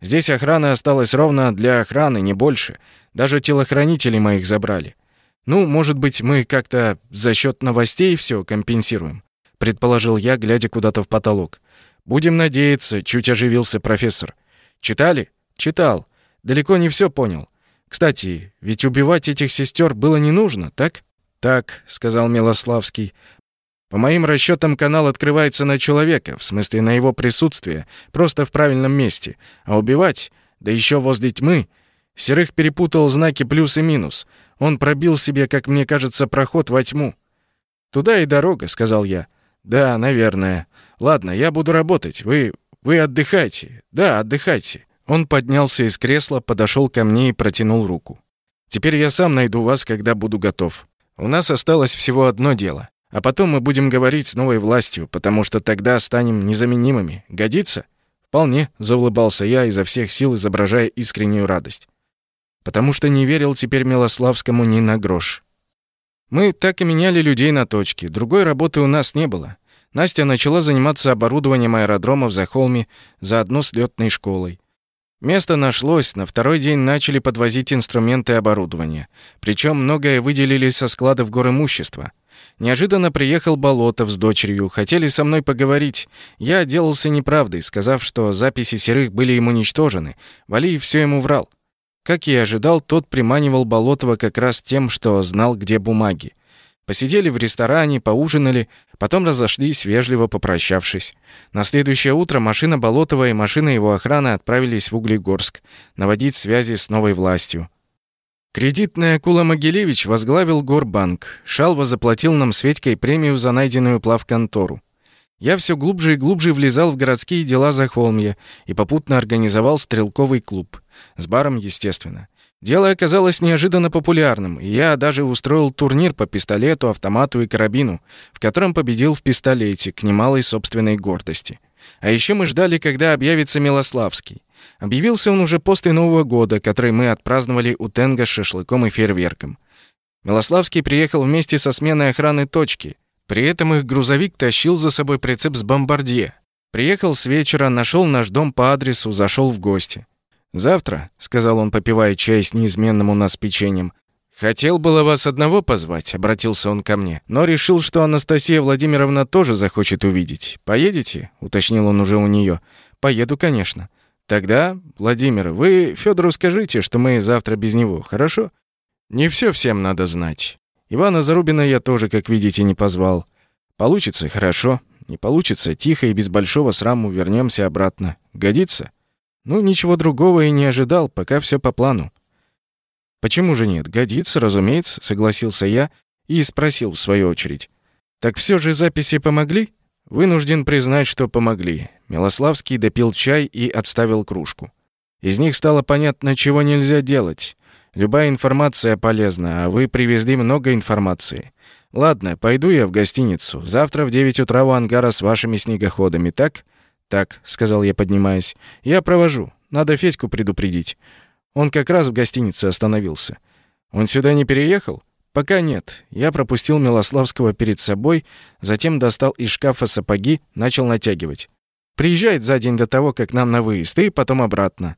Здесь охрана осталась ровно для охраны, не больше. Даже телохранителей моих забрали. Ну, может быть, мы как-то за счет новостей все компенсируем, предположил я, глядя куда-то в потолок. Будем надеяться, чуть оживился профессор. Читали? Читал. Далеко не все понял. Кстати, ведь убивать этих сестер было не нужно, так? Так, сказал Милославский. По моим расчетам, канал открывается на человека, в смысле на его присутствие, просто в правильном месте. А убивать, да еще возле тьмы, Серых перепутал знаки плюс и минус. Он пробил себе, как мне кажется, проход во тьму. «Туда и дорога», — сказал я. «Да, наверное. Ладно, я буду работать. Вы... вы отдыхайте. Да, отдыхайте». Он поднялся из кресла, подошел ко мне и протянул руку. «Теперь я сам найду вас, когда буду готов. У нас осталось всего одно дело. А потом мы будем говорить с новой властью, потому что тогда станем незаменимыми. Годится?» «Вполне», — заулыбался я, изо всех сил изображая искреннюю радость потому что не верил теперь Милославскому ни на грош. Мы так и меняли людей на точки, другой работы у нас не было. Настя начала заниматься оборудованием аэродрома в Захолме, заодно с лётной школой. Место нашлось, на второй день начали подвозить инструменты и оборудование. Причем многое выделили со складов гор имущества. Неожиданно приехал Болотов с дочерью, хотели со мной поговорить. Я отделался неправдой, сказав, что записи серых были им уничтожены. Валиев все ему врал. Как и ожидал, тот приманивал Болотова как раз тем, что знал, где бумаги. Посидели в ресторане, поужинали, потом разошлись, вежливо попрощавшись. На следующее утро машина Болотова и машина его охраны отправились в Углегорск наводить связи с новой властью. Кредитная Акула Могилевич возглавил Горбанк. Шалва заплатил нам с Ведькой премию за найденную плавконтору. Я все глубже и глубже влезал в городские дела Захолмья и попутно организовал стрелковый клуб. С баром, естественно. Дело оказалось неожиданно популярным, и я даже устроил турнир по пистолету, автомату и карабину, в котором победил в пистолете, к немалой собственной гордости. А еще мы ждали, когда объявится Милославский. Объявился он уже после Нового года, который мы отпраздновали у Тенга с шашлыком и фейерверком. Милославский приехал вместе со сменой охраны точки. При этом их грузовик тащил за собой прицеп с бомбардье. Приехал с вечера, нашел наш дом по адресу, зашел в гости. «Завтра», — сказал он, попивая чай с неизменным у нас печеньем, «хотел было вас одного позвать», — обратился он ко мне, «но решил, что Анастасия Владимировна тоже захочет увидеть. Поедете?» — уточнил он уже у нее. «Поеду, конечно». «Тогда, Владимир, вы Федору скажите, что мы завтра без него, хорошо?» «Не все всем надо знать. Ивана Зарубина я тоже, как видите, не позвал. Получится — хорошо. Не получится — тихо и без большого сраму вернемся обратно. Годится?» Ну, ничего другого и не ожидал, пока все по плану. Почему же нет? Годится, разумеется, согласился я и спросил в свою очередь. Так все же записи помогли? Вынужден признать, что помогли. Милославский допил чай и отставил кружку. Из них стало понятно, чего нельзя делать. Любая информация полезна, а вы привезли много информации. Ладно, пойду я в гостиницу. Завтра в 9 утра у ангара с вашими снегоходами, так? «Так», — сказал я, поднимаясь. «Я провожу. Надо Федьку предупредить. Он как раз в гостинице остановился. Он сюда не переехал?» «Пока нет. Я пропустил Милославского перед собой, затем достал из шкафа сапоги, начал натягивать. Приезжает за день до того, как нам на выезд, и потом обратно».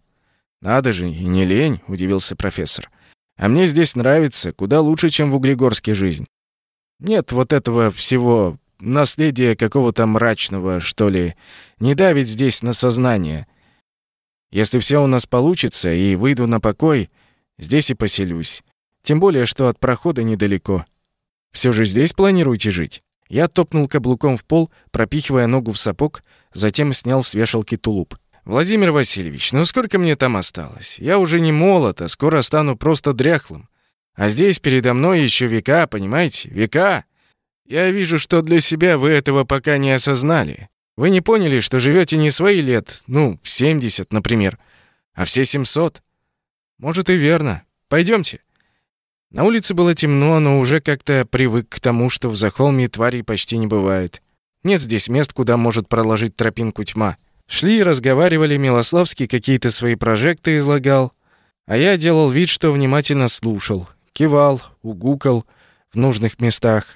«Надо же, и не лень», — удивился профессор. «А мне здесь нравится, куда лучше, чем в Углегорске жизнь. Нет вот этого всего наследие какого-то мрачного, что ли, не давит здесь на сознание. Если все у нас получится и выйду на покой, здесь и поселюсь. Тем более, что от прохода недалеко. Все же здесь планируете жить? Я топнул каблуком в пол, пропихивая ногу в сапог, затем снял с вешалки тулуп. «Владимир Васильевич, ну сколько мне там осталось? Я уже не молод, а скоро стану просто дряхлым. А здесь передо мной еще века, понимаете? Века!» Я вижу, что для себя вы этого пока не осознали. Вы не поняли, что живете не свои лет, ну, 70, например, а все 700. Может и верно. Пойдемте. На улице было темно, но уже как-то привык к тому, что в Захолме тварей почти не бывает. Нет здесь мест, куда может проложить тропинку тьма. Шли и разговаривали, Милославский какие-то свои прожекты излагал, а я делал вид, что внимательно слушал, кивал, угукал в нужных местах.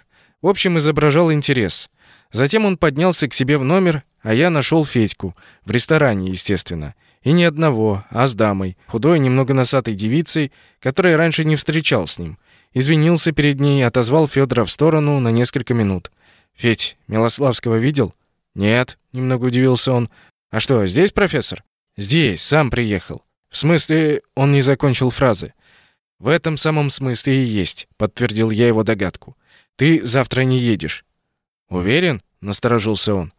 В общем, изображал интерес. Затем он поднялся к себе в номер, а я нашел Федьку. В ресторане, естественно. И не одного, а с дамой, худой, немного носатой девицей, которая раньше не встречал с ним. Извинился перед ней, отозвал Федора в сторону на несколько минут. «Федь, Милославского видел?» «Нет», — немного удивился он. «А что, здесь профессор?» «Здесь, сам приехал». «В смысле...» — он не закончил фразы. «В этом самом смысле и есть», — подтвердил я его догадку. Ты завтра не едешь». «Уверен?» — насторожился он.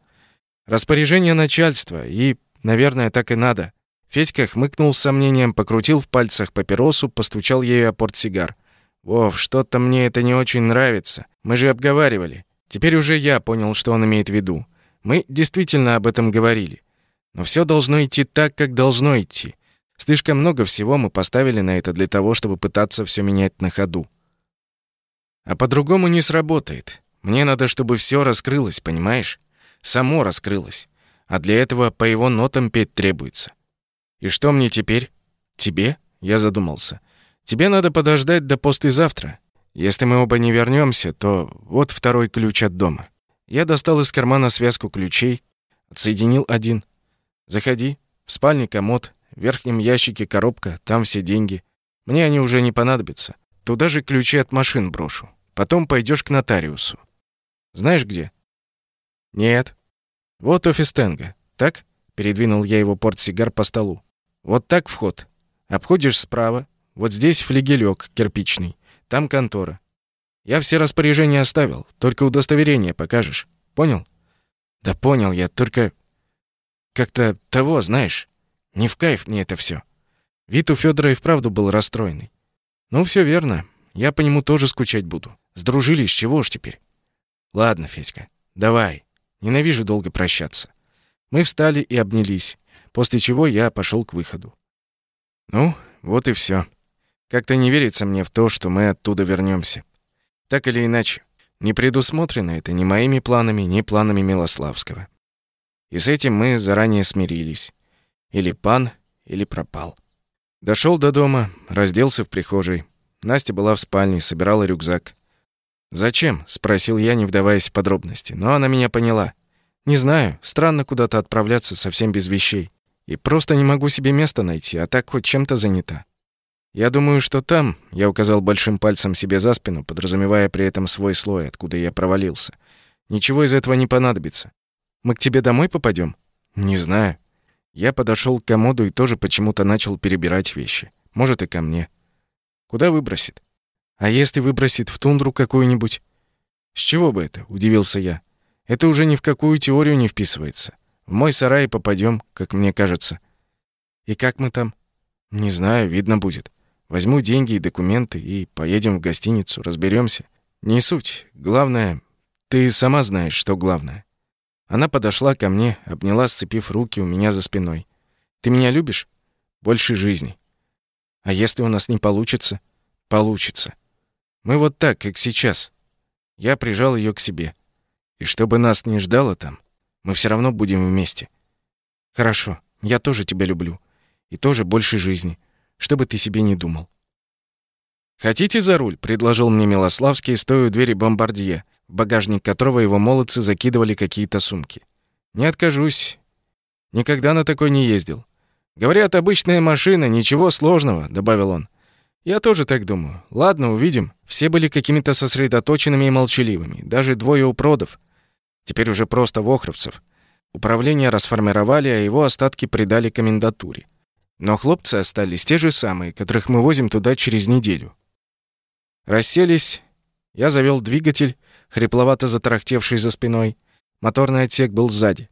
«Распоряжение начальства, и, наверное, так и надо». Федька хмыкнул с сомнением, покрутил в пальцах папиросу, постучал ею о портсигар. «Вов, что-то мне это не очень нравится. Мы же обговаривали. Теперь уже я понял, что он имеет в виду. Мы действительно об этом говорили. Но все должно идти так, как должно идти. Слишком много всего мы поставили на это для того, чтобы пытаться все менять на ходу. А по-другому не сработает. Мне надо, чтобы все раскрылось, понимаешь? Само раскрылось. А для этого по его нотам петь требуется. И что мне теперь? Тебе? Я задумался. Тебе надо подождать до послезавтра. Если мы оба не вернемся, то вот второй ключ от дома. Я достал из кармана связку ключей, отсоединил один. Заходи. В спальне комод, в верхнем ящике коробка, там все деньги. Мне они уже не понадобятся. Туда же ключи от машин брошу. Потом пойдешь к нотариусу. Знаешь где? Нет. Вот офис Тенга. Так? Передвинул я его портсигар по столу. Вот так вход. Обходишь справа. Вот здесь флигелек кирпичный. Там контора. Я все распоряжения оставил. Только удостоверение покажешь. Понял? Да понял я, только... Как-то того, знаешь. Не в кайф мне это все. Вид у Федора и вправду был расстроенный. Ну, все верно. Я по нему тоже скучать буду. Сдружились, чего уж теперь. Ладно, Федька, давай. Ненавижу долго прощаться. Мы встали и обнялись, после чего я пошел к выходу. Ну, вот и все. Как-то не верится мне в то, что мы оттуда вернемся. Так или иначе, не предусмотрено это ни моими планами, ни планами Милославского. И с этим мы заранее смирились. Или пан, или пропал. Дошел до дома, разделся в прихожей. Настя была в спальне, собирала рюкзак. «Зачем?» — спросил я, не вдаваясь в подробности. Но она меня поняла. «Не знаю. Странно куда-то отправляться совсем без вещей. И просто не могу себе места найти, а так хоть чем-то занята». «Я думаю, что там...» — я указал большим пальцем себе за спину, подразумевая при этом свой слой, откуда я провалился. «Ничего из этого не понадобится. Мы к тебе домой попадем? «Не знаю». Я подошел к комоду и тоже почему-то начал перебирать вещи. Может, и ко мне. Куда выбросит? А если выбросит в тундру какую-нибудь? С чего бы это? удивился я. Это уже ни в какую теорию не вписывается. В мой сарай попадем, как мне кажется. И как мы там? Не знаю, видно будет. Возьму деньги и документы и поедем в гостиницу, разберемся. Не суть. Главное, ты сама знаешь, что главное. Она подошла ко мне, обняла, сцепив руки у меня за спиной. «Ты меня любишь? Больше жизни. А если у нас не получится? Получится. Мы вот так, как сейчас». Я прижал ее к себе. И чтобы нас не ждало там, мы все равно будем вместе. Хорошо, я тоже тебя люблю. И тоже больше жизни. Что бы ты себе не думал. «Хотите за руль?» — предложил мне Милославский, стоя у двери бомбардье в багажник которого его молодцы закидывали какие-то сумки. Не откажусь. Никогда на такой не ездил. Говорят, обычная машина, ничего сложного, добавил он. Я тоже так думаю. Ладно, увидим. Все были какими-то сосредоточенными и молчаливыми, даже двое упродов. Теперь уже просто вохровцев. Управление расформировали, а его остатки придали комендатуре. Но хлопцы остались те же самые, которых мы возим туда через неделю. Расселись, я завел двигатель, хрипловато затарахтевший за спиной. Моторный отсек был сзади.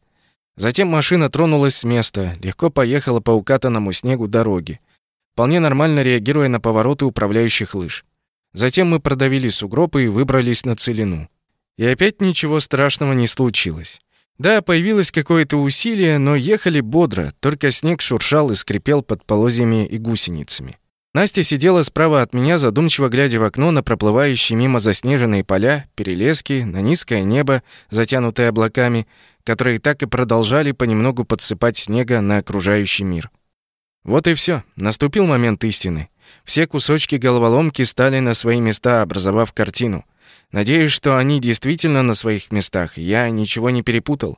Затем машина тронулась с места, легко поехала по укатанному снегу дороге, вполне нормально реагируя на повороты управляющих лыж. Затем мы продавили сугробы и выбрались на целину. И опять ничего страшного не случилось. Да, появилось какое-то усилие, но ехали бодро, только снег шуршал и скрипел под полозьями и гусеницами. Настя сидела справа от меня, задумчиво глядя в окно на проплывающие мимо заснеженные поля, перелески, на низкое небо, затянутое облаками, которые так и продолжали понемногу подсыпать снега на окружающий мир. Вот и все. Наступил момент истины. Все кусочки головоломки стали на свои места, образовав картину. Надеюсь, что они действительно на своих местах, я ничего не перепутал,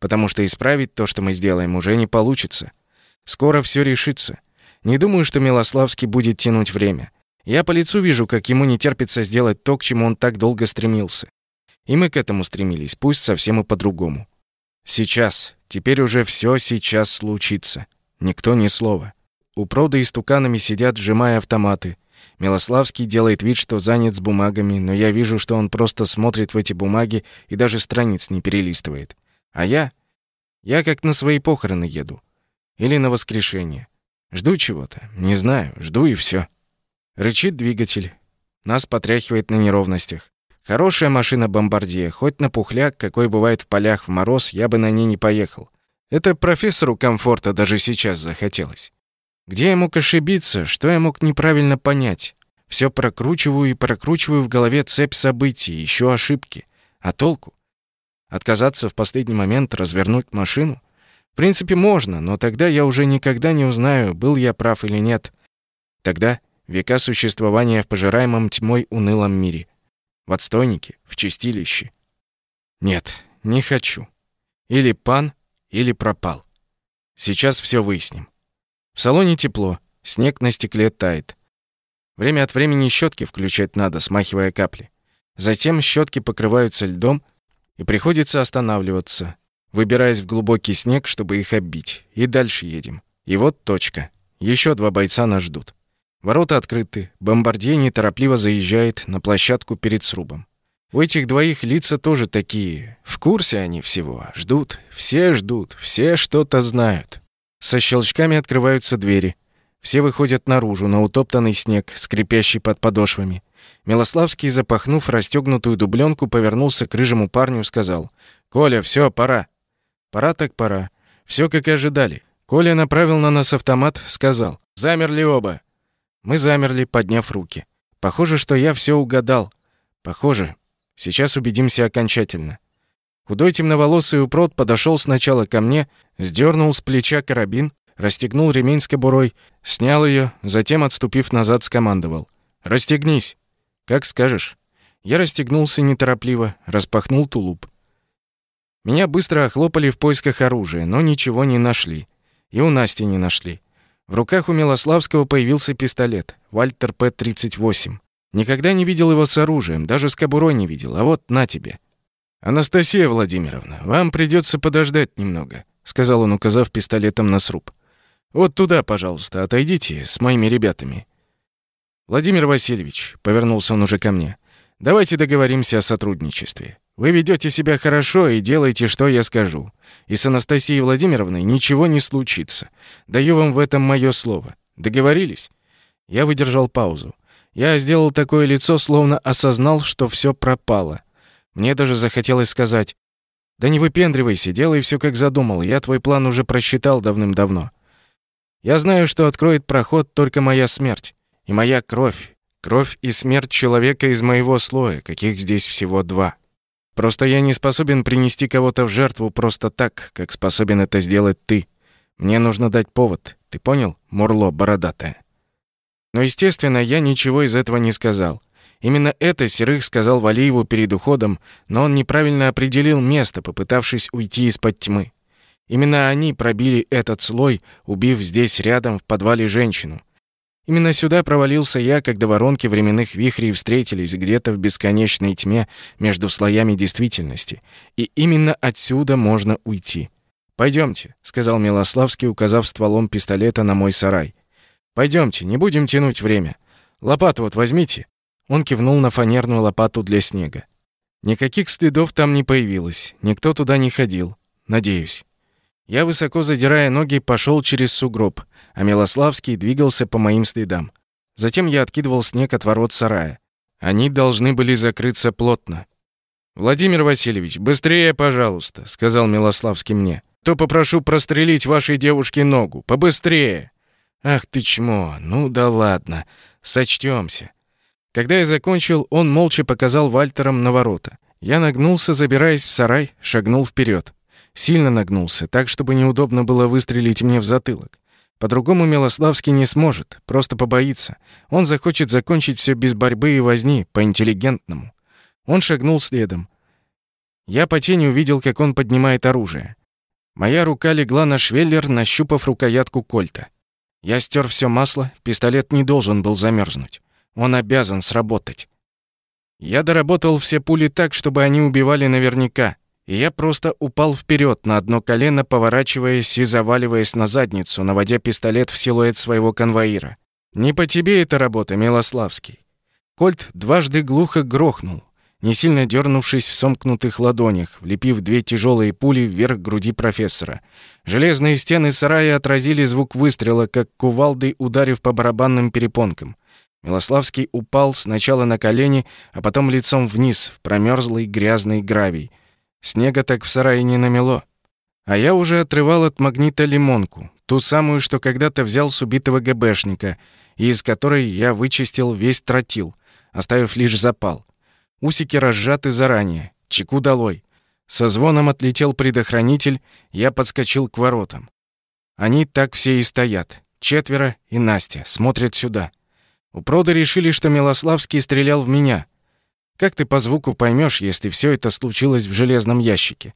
потому что исправить то, что мы сделаем, уже не получится. Скоро все решится. Не думаю, что Милославский будет тянуть время. Я по лицу вижу, как ему не терпится сделать то, к чему он так долго стремился. И мы к этому стремились, пусть совсем и по-другому. Сейчас, теперь уже все сейчас случится. Никто ни слова. У прода истуканами сидят, сжимая автоматы. Милославский делает вид, что занят с бумагами, но я вижу, что он просто смотрит в эти бумаги и даже страниц не перелистывает. А я? Я как на свои похороны еду. Или на воскрешение. Жду чего-то. Не знаю, жду и все. Рычит двигатель. Нас потряхивает на неровностях. Хорошая машина бомбардье, хоть на пухляк, какой бывает в полях в мороз, я бы на ней не поехал. Это профессору комфорта даже сейчас захотелось. Где я мог ошибиться, что я мог неправильно понять? Все прокручиваю и прокручиваю в голове цепь событий, еще ошибки. А толку? Отказаться в последний момент развернуть машину? В принципе, можно, но тогда я уже никогда не узнаю, был я прав или нет. Тогда века существования в пожираемом тьмой унылом мире. В отстойнике, в чистилище. Нет, не хочу. Или пан, или пропал. Сейчас все выясним. В салоне тепло, снег на стекле тает. Время от времени щетки включать надо, смахивая капли. Затем щетки покрываются льдом, и приходится останавливаться, выбираясь в глубокий снег, чтобы их оббить. И дальше едем. И вот точка. Еще два бойца нас ждут. Ворота открыты. Бомбардье неторопливо заезжает на площадку перед срубом. У этих двоих лица тоже такие. В курсе они всего. Ждут. Все ждут. Все что-то знают. Со щелчками открываются двери. Все выходят наружу, на утоптанный снег, скрипящий под подошвами. Милославский, запахнув расстегнутую дубленку, повернулся к рыжему парню и сказал. «Коля, все, пора». Пора так пора. Все как и ожидали. Коля направил на нас автомат, сказал: "Замерли оба". Мы замерли, подняв руки. Похоже, что я все угадал. Похоже. Сейчас убедимся окончательно. Худой темноволосый упрот подошел сначала ко мне, сдернул с плеча карабин, расстегнул ремень с кобурой, снял ее, затем, отступив назад, скомандовал. «Расстегнись!» «Как скажешь». Я расстегнулся неторопливо, распахнул тулуп. Меня быстро охлопали в поисках оружия, но ничего не нашли. И у Насти не нашли. В руках у Милославского появился пистолет, Вальтер П-38. Никогда не видел его с оружием, даже с кобурой не видел, а вот на тебе. «Анастасия Владимировна, вам придется подождать немного», — сказал он, указав пистолетом на сруб. «Вот туда, пожалуйста, отойдите с моими ребятами. «Владимир Васильевич», — повернулся он уже ко мне, — «давайте договоримся о сотрудничестве. Вы ведете себя хорошо и делаете, что я скажу. И с Анастасией Владимировной ничего не случится. Даю вам в этом мое слово. Договорились?» Я выдержал паузу. Я сделал такое лицо, словно осознал, что все пропало. Мне даже захотелось сказать, «Да не выпендривайся, делай все как задумал, я твой план уже просчитал давным-давно. Я знаю, что откроет проход только моя смерть. И моя кровь. Кровь и смерть человека из моего слоя, каких здесь всего два. Просто я не способен принести кого-то в жертву просто так, как способен это сделать ты. Мне нужно дать повод. Ты понял, Мурло бородатое? Но, естественно, я ничего из этого не сказал. Именно это Серых сказал Валиеву перед уходом, но он неправильно определил место, попытавшись уйти из-под тьмы. Именно они пробили этот слой, убив здесь рядом в подвале женщину. Именно сюда провалился я, когда воронки временных вихрей встретились где-то в бесконечной тьме между слоями действительности. И именно отсюда можно уйти. Пойдемте, сказал Милославский, указав стволом пистолета на мой сарай. Пойдемте, не будем тянуть время. Лопату вот возьмите. Он кивнул на фанерную лопату для снега. Никаких следов там не появилось. Никто туда не ходил. Надеюсь. Я, высоко задирая ноги, пошел через сугроб а Милославский двигался по моим следам. Затем я откидывал снег от ворот сарая. Они должны были закрыться плотно. «Владимир Васильевич, быстрее, пожалуйста», — сказал Милославский мне. «То попрошу прострелить вашей девушке ногу. Побыстрее!» «Ах ты чмо! Ну да ладно. Сочтёмся». Когда я закончил, он молча показал Вальтером на ворота. Я нагнулся, забираясь в сарай, шагнул вперед. Сильно нагнулся, так, чтобы неудобно было выстрелить мне в затылок. По-другому Милославский не сможет, просто побоится. Он захочет закончить все без борьбы и возни, по-интеллигентному. Он шагнул следом. Я по тени увидел, как он поднимает оружие. Моя рука легла на швеллер, нащупав рукоятку кольта. Я стер все масло, пистолет не должен был замерзнуть. Он обязан сработать. Я доработал все пули так, чтобы они убивали наверняка и я просто упал вперед на одно колено, поворачиваясь и заваливаясь на задницу, наводя пистолет в силуэт своего конвоира. «Не по тебе эта работа, Милославский». Кольт дважды глухо грохнул, не сильно дернувшись в сомкнутых ладонях, влепив две тяжелые пули вверх груди профессора. Железные стены сарая отразили звук выстрела, как кувалдой ударив по барабанным перепонкам. Милославский упал сначала на колени, а потом лицом вниз, в промерзлый грязный гравий — Снега так в сарае не намело. А я уже отрывал от магнита лимонку, ту самую, что когда-то взял с убитого ГБшника, и из которой я вычистил весь тротил, оставив лишь запал. Усики разжаты заранее, чеку долой. Со звоном отлетел предохранитель, я подскочил к воротам. Они так все и стоят. Четверо и Настя смотрят сюда. У прода решили, что Милославский стрелял в меня — как ты по звуку поймешь, если все это случилось в железном ящике?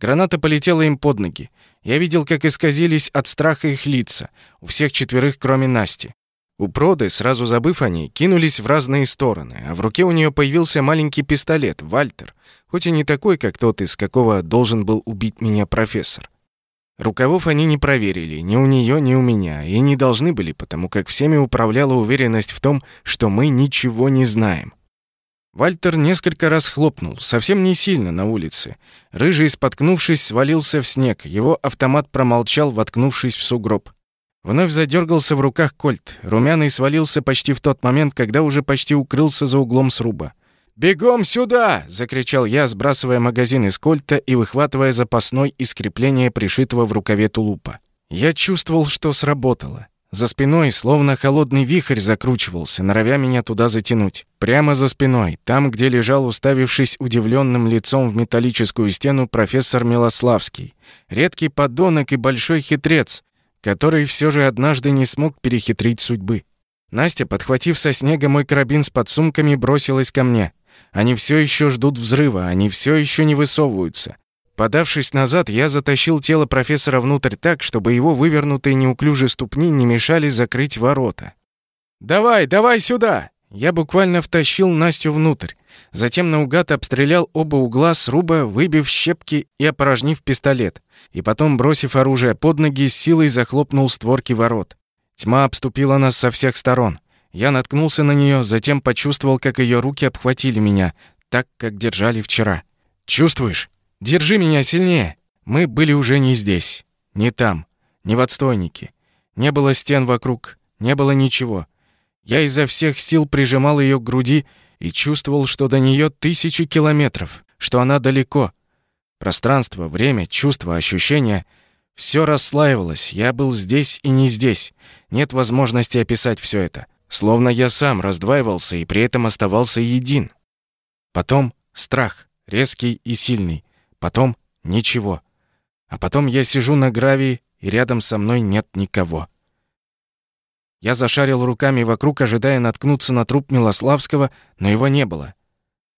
Граната полетела им под ноги. Я видел, как исказились от страха их лица, у всех четверых, кроме Насти. У Проды, сразу забыв о ней, кинулись в разные стороны, а в руке у нее появился маленький пистолет, Вальтер, хоть и не такой, как тот, из какого должен был убить меня профессор. Рукавов они не проверили, ни у нее, ни у меня, и не должны были, потому как всеми управляла уверенность в том, что мы ничего не знаем. Вальтер несколько раз хлопнул, совсем не сильно на улице. Рыжий, споткнувшись, свалился в снег. Его автомат промолчал, воткнувшись в сугроб. Вновь задергался в руках кольт. Румяный свалился почти в тот момент, когда уже почти укрылся за углом сруба. «Бегом сюда!» — закричал я, сбрасывая магазин из кольта и выхватывая запасной из крепления, пришитого в рукаве тулупа. Я чувствовал, что сработало. За спиной словно холодный вихрь закручивался, норовя меня туда затянуть. Прямо за спиной, там, где лежал, уставившись удивленным лицом в металлическую стену, профессор Милославский. Редкий подонок и большой хитрец, который все же однажды не смог перехитрить судьбы. Настя, подхватив со снега мой карабин с подсумками, бросилась ко мне. Они все еще ждут взрыва, они все еще не высовываются. Подавшись назад, я затащил тело профессора внутрь так, чтобы его вывернутые неуклюжие ступни не мешали закрыть ворота. «Давай, давай сюда!» Я буквально втащил Настю внутрь. Затем наугад обстрелял оба угла сруба, выбив щепки и опорожнив пистолет. И потом, бросив оружие под ноги, с силой захлопнул створки ворот. Тьма обступила нас со всех сторон. Я наткнулся на нее, затем почувствовал, как ее руки обхватили меня, так, как держали вчера. «Чувствуешь?» Держи меня сильнее. Мы были уже не здесь, не там, не в отстойнике. Не было стен вокруг, не было ничего. Я изо всех сил прижимал ее к груди и чувствовал, что до нее тысячи километров, что она далеко. Пространство, время, чувства, ощущения — все расслаивалось. Я был здесь и не здесь. Нет возможности описать все это. Словно я сам раздваивался и при этом оставался един. Потом страх, резкий и сильный. Потом ничего. А потом я сижу на гравии, и рядом со мной нет никого. Я зашарил руками вокруг, ожидая наткнуться на труп Милославского, но его не было.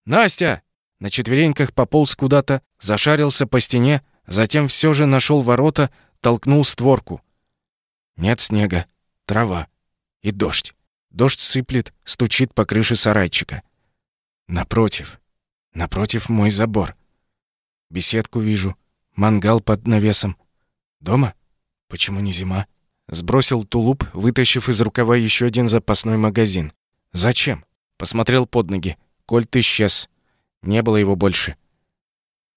«Настя!» На четвереньках пополз куда-то, зашарился по стене, затем все же нашел ворота, толкнул створку. Нет снега, трава и дождь. Дождь сыплет, стучит по крыше сарайчика. Напротив, напротив мой забор. Беседку вижу. Мангал под навесом. Дома? Почему не зима? Сбросил тулуп, вытащив из рукава еще один запасной магазин. Зачем? Посмотрел под ноги. Кольт исчез. Не было его больше.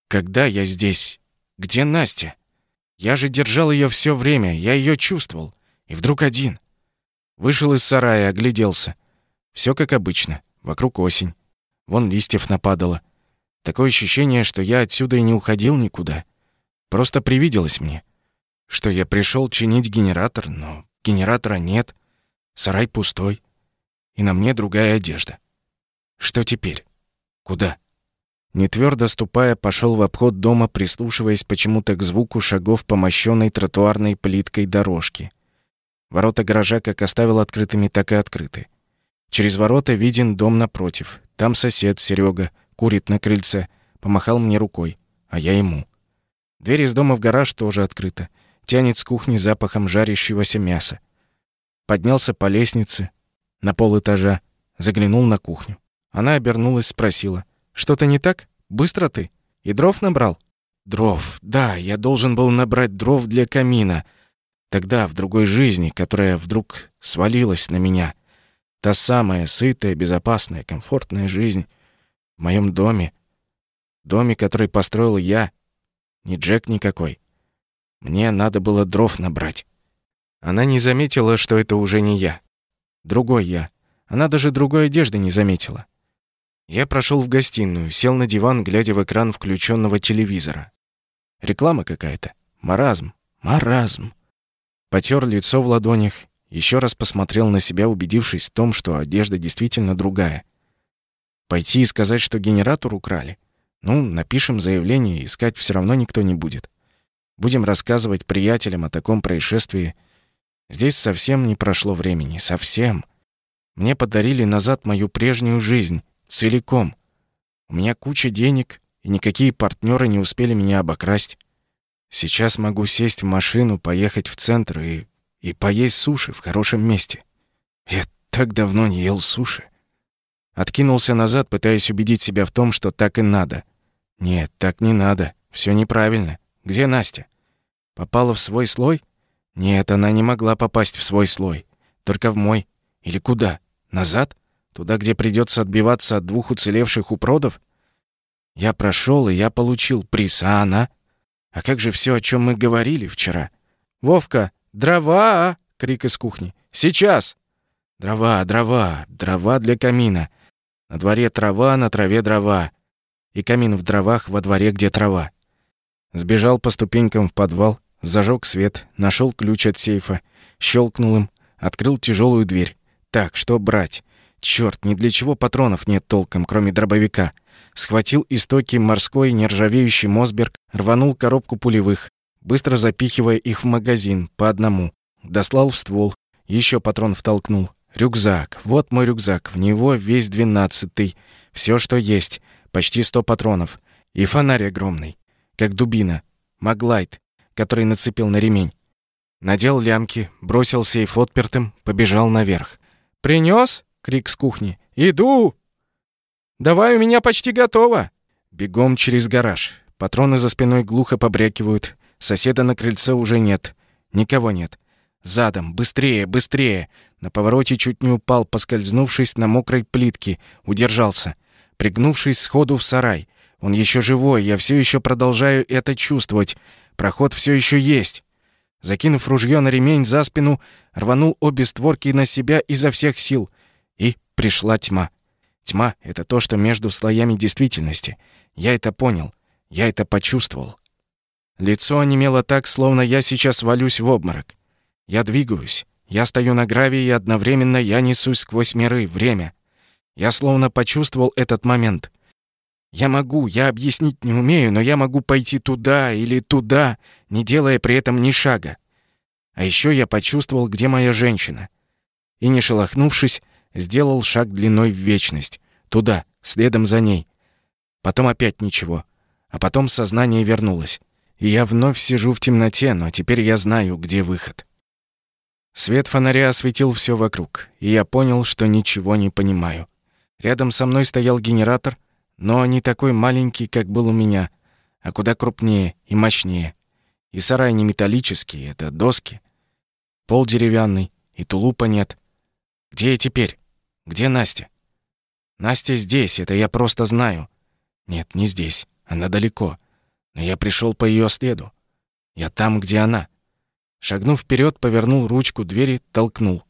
Когда я здесь? Где Настя? Я же держал ее все время, я ее чувствовал. И вдруг один. Вышел из сарая, огляделся. Все как обычно. Вокруг осень. Вон листьев нападало. Такое ощущение, что я отсюда и не уходил никуда. Просто привиделось мне, что я пришел чинить генератор, но генератора нет, сарай пустой, и на мне другая одежда. Что теперь? Куда? Не твердо ступая, пошел в обход дома, прислушиваясь почему-то к звуку шагов по мощенной тротуарной плиткой дорожки. Ворота гаража как оставил открытыми, так и открыты. Через ворота виден дом напротив. Там сосед Серега курит на крыльце, помахал мне рукой, а я ему. Дверь из дома в гараж тоже открыта. Тянет с кухни запахом жарящегося мяса. Поднялся по лестнице на пол этажа, заглянул на кухню. Она обернулась, спросила: "Что-то не так? Быстро ты? И дров набрал?" "Дров. Да, я должен был набрать дров для камина. Тогда в другой жизни, которая вдруг свалилась на меня. Та самая сытая, безопасная, комфортная жизнь, в моем доме. Доме, который построил я. Не Джек никакой. Мне надо было дров набрать. Она не заметила, что это уже не я. Другой я. Она даже другой одежды не заметила. Я прошел в гостиную, сел на диван, глядя в экран включенного телевизора. Реклама какая-то. Маразм. Маразм. Потер лицо в ладонях, еще раз посмотрел на себя, убедившись в том, что одежда действительно другая. Пойти и сказать, что генератор украли? Ну, напишем заявление, искать все равно никто не будет. Будем рассказывать приятелям о таком происшествии. Здесь совсем не прошло времени, совсем. Мне подарили назад мою прежнюю жизнь, целиком. У меня куча денег, и никакие партнеры не успели меня обокрасть. Сейчас могу сесть в машину, поехать в центр и и поесть суши в хорошем месте. Я так давно не ел суши. Откинулся назад, пытаясь убедить себя в том, что так и надо. Нет, так не надо. Все неправильно. Где Настя? Попала в свой слой? Нет, она не могла попасть в свой слой. Только в мой. Или куда? Назад? Туда, где придется отбиваться от двух уцелевших упродов? Я прошел и я получил приз, а она? А как же все, о чем мы говорили вчера? Вовка, дрова! крик из кухни. Сейчас! Дрова, дрова, дрова для камина. На дворе трава, на траве дрова. И камин в дровах во дворе, где трава. Сбежал по ступенькам в подвал, зажег свет, нашел ключ от сейфа, щелкнул им, Открыл тяжелую дверь. Так, что брать? Черт, ни для чего патронов нет толком, кроме дробовика. Схватил из токи морской нержавеющий Мосберг, рванул коробку пулевых, быстро запихивая их в магазин по одному. Дослал в ствол, еще патрон втолкнул. Рюкзак. Вот мой рюкзак. В него весь двенадцатый. Все, что есть. Почти сто патронов. И фонарь огромный. Как дубина. Маглайт, который нацепил на ремень. Надел лямки, бросил сейф отпертым, побежал наверх. «Принёс?» — крик с кухни. «Иду!» «Давай, у меня почти готово!» Бегом через гараж. Патроны за спиной глухо побрякивают. Соседа на крыльце уже нет. Никого нет. Задом, быстрее, быстрее. На повороте чуть не упал, поскользнувшись на мокрой плитке. Удержался. Пригнувшись сходу в сарай. Он еще живой, я все еще продолжаю это чувствовать. Проход все еще есть. Закинув ружье на ремень за спину, рванул обе створки на себя изо всех сил. И пришла тьма. Тьма — это то, что между слоями действительности. Я это понял. Я это почувствовал. Лицо онемело так, словно я сейчас валюсь в обморок. Я двигаюсь. Я стою на гравии, и одновременно я несусь сквозь миры, время. Я словно почувствовал этот момент. Я могу, я объяснить не умею, но я могу пойти туда или туда, не делая при этом ни шага. А еще я почувствовал, где моя женщина. И, не шелохнувшись, сделал шаг длиной в вечность. Туда, следом за ней. Потом опять ничего. А потом сознание вернулось. И я вновь сижу в темноте, но теперь я знаю, где выход. Свет фонаря осветил все вокруг, и я понял, что ничего не понимаю. Рядом со мной стоял генератор, но не такой маленький, как был у меня, а куда крупнее и мощнее. И сарай не металлический, это доски. Пол деревянный, и тулупа нет. Где я теперь? Где Настя? Настя здесь, это я просто знаю. Нет, не здесь, она далеко. Но я пришел по ее следу. Я там, где она. Шагнув вперед, повернул ручку двери, толкнул.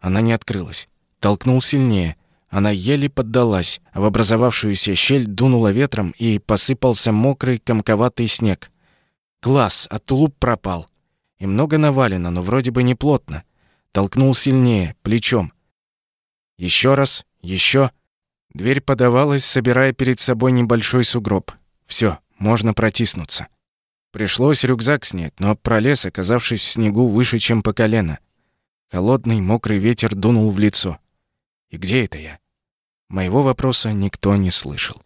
Она не открылась. Толкнул сильнее — она еле поддалась, а в образовавшуюся щель дунуло ветром и посыпался мокрый комковатый снег. Класс, а тулуп пропал. И много навалено, но вроде бы не плотно. Толкнул сильнее, плечом. Еще раз, еще. Дверь подавалась, собирая перед собой небольшой сугроб. Все, можно протиснуться. Пришлось рюкзак снять, но пролез, оказавшись в снегу выше, чем по колено. Холодный, мокрый ветер дунул в лицо. И где это я? Моего вопроса никто не слышал.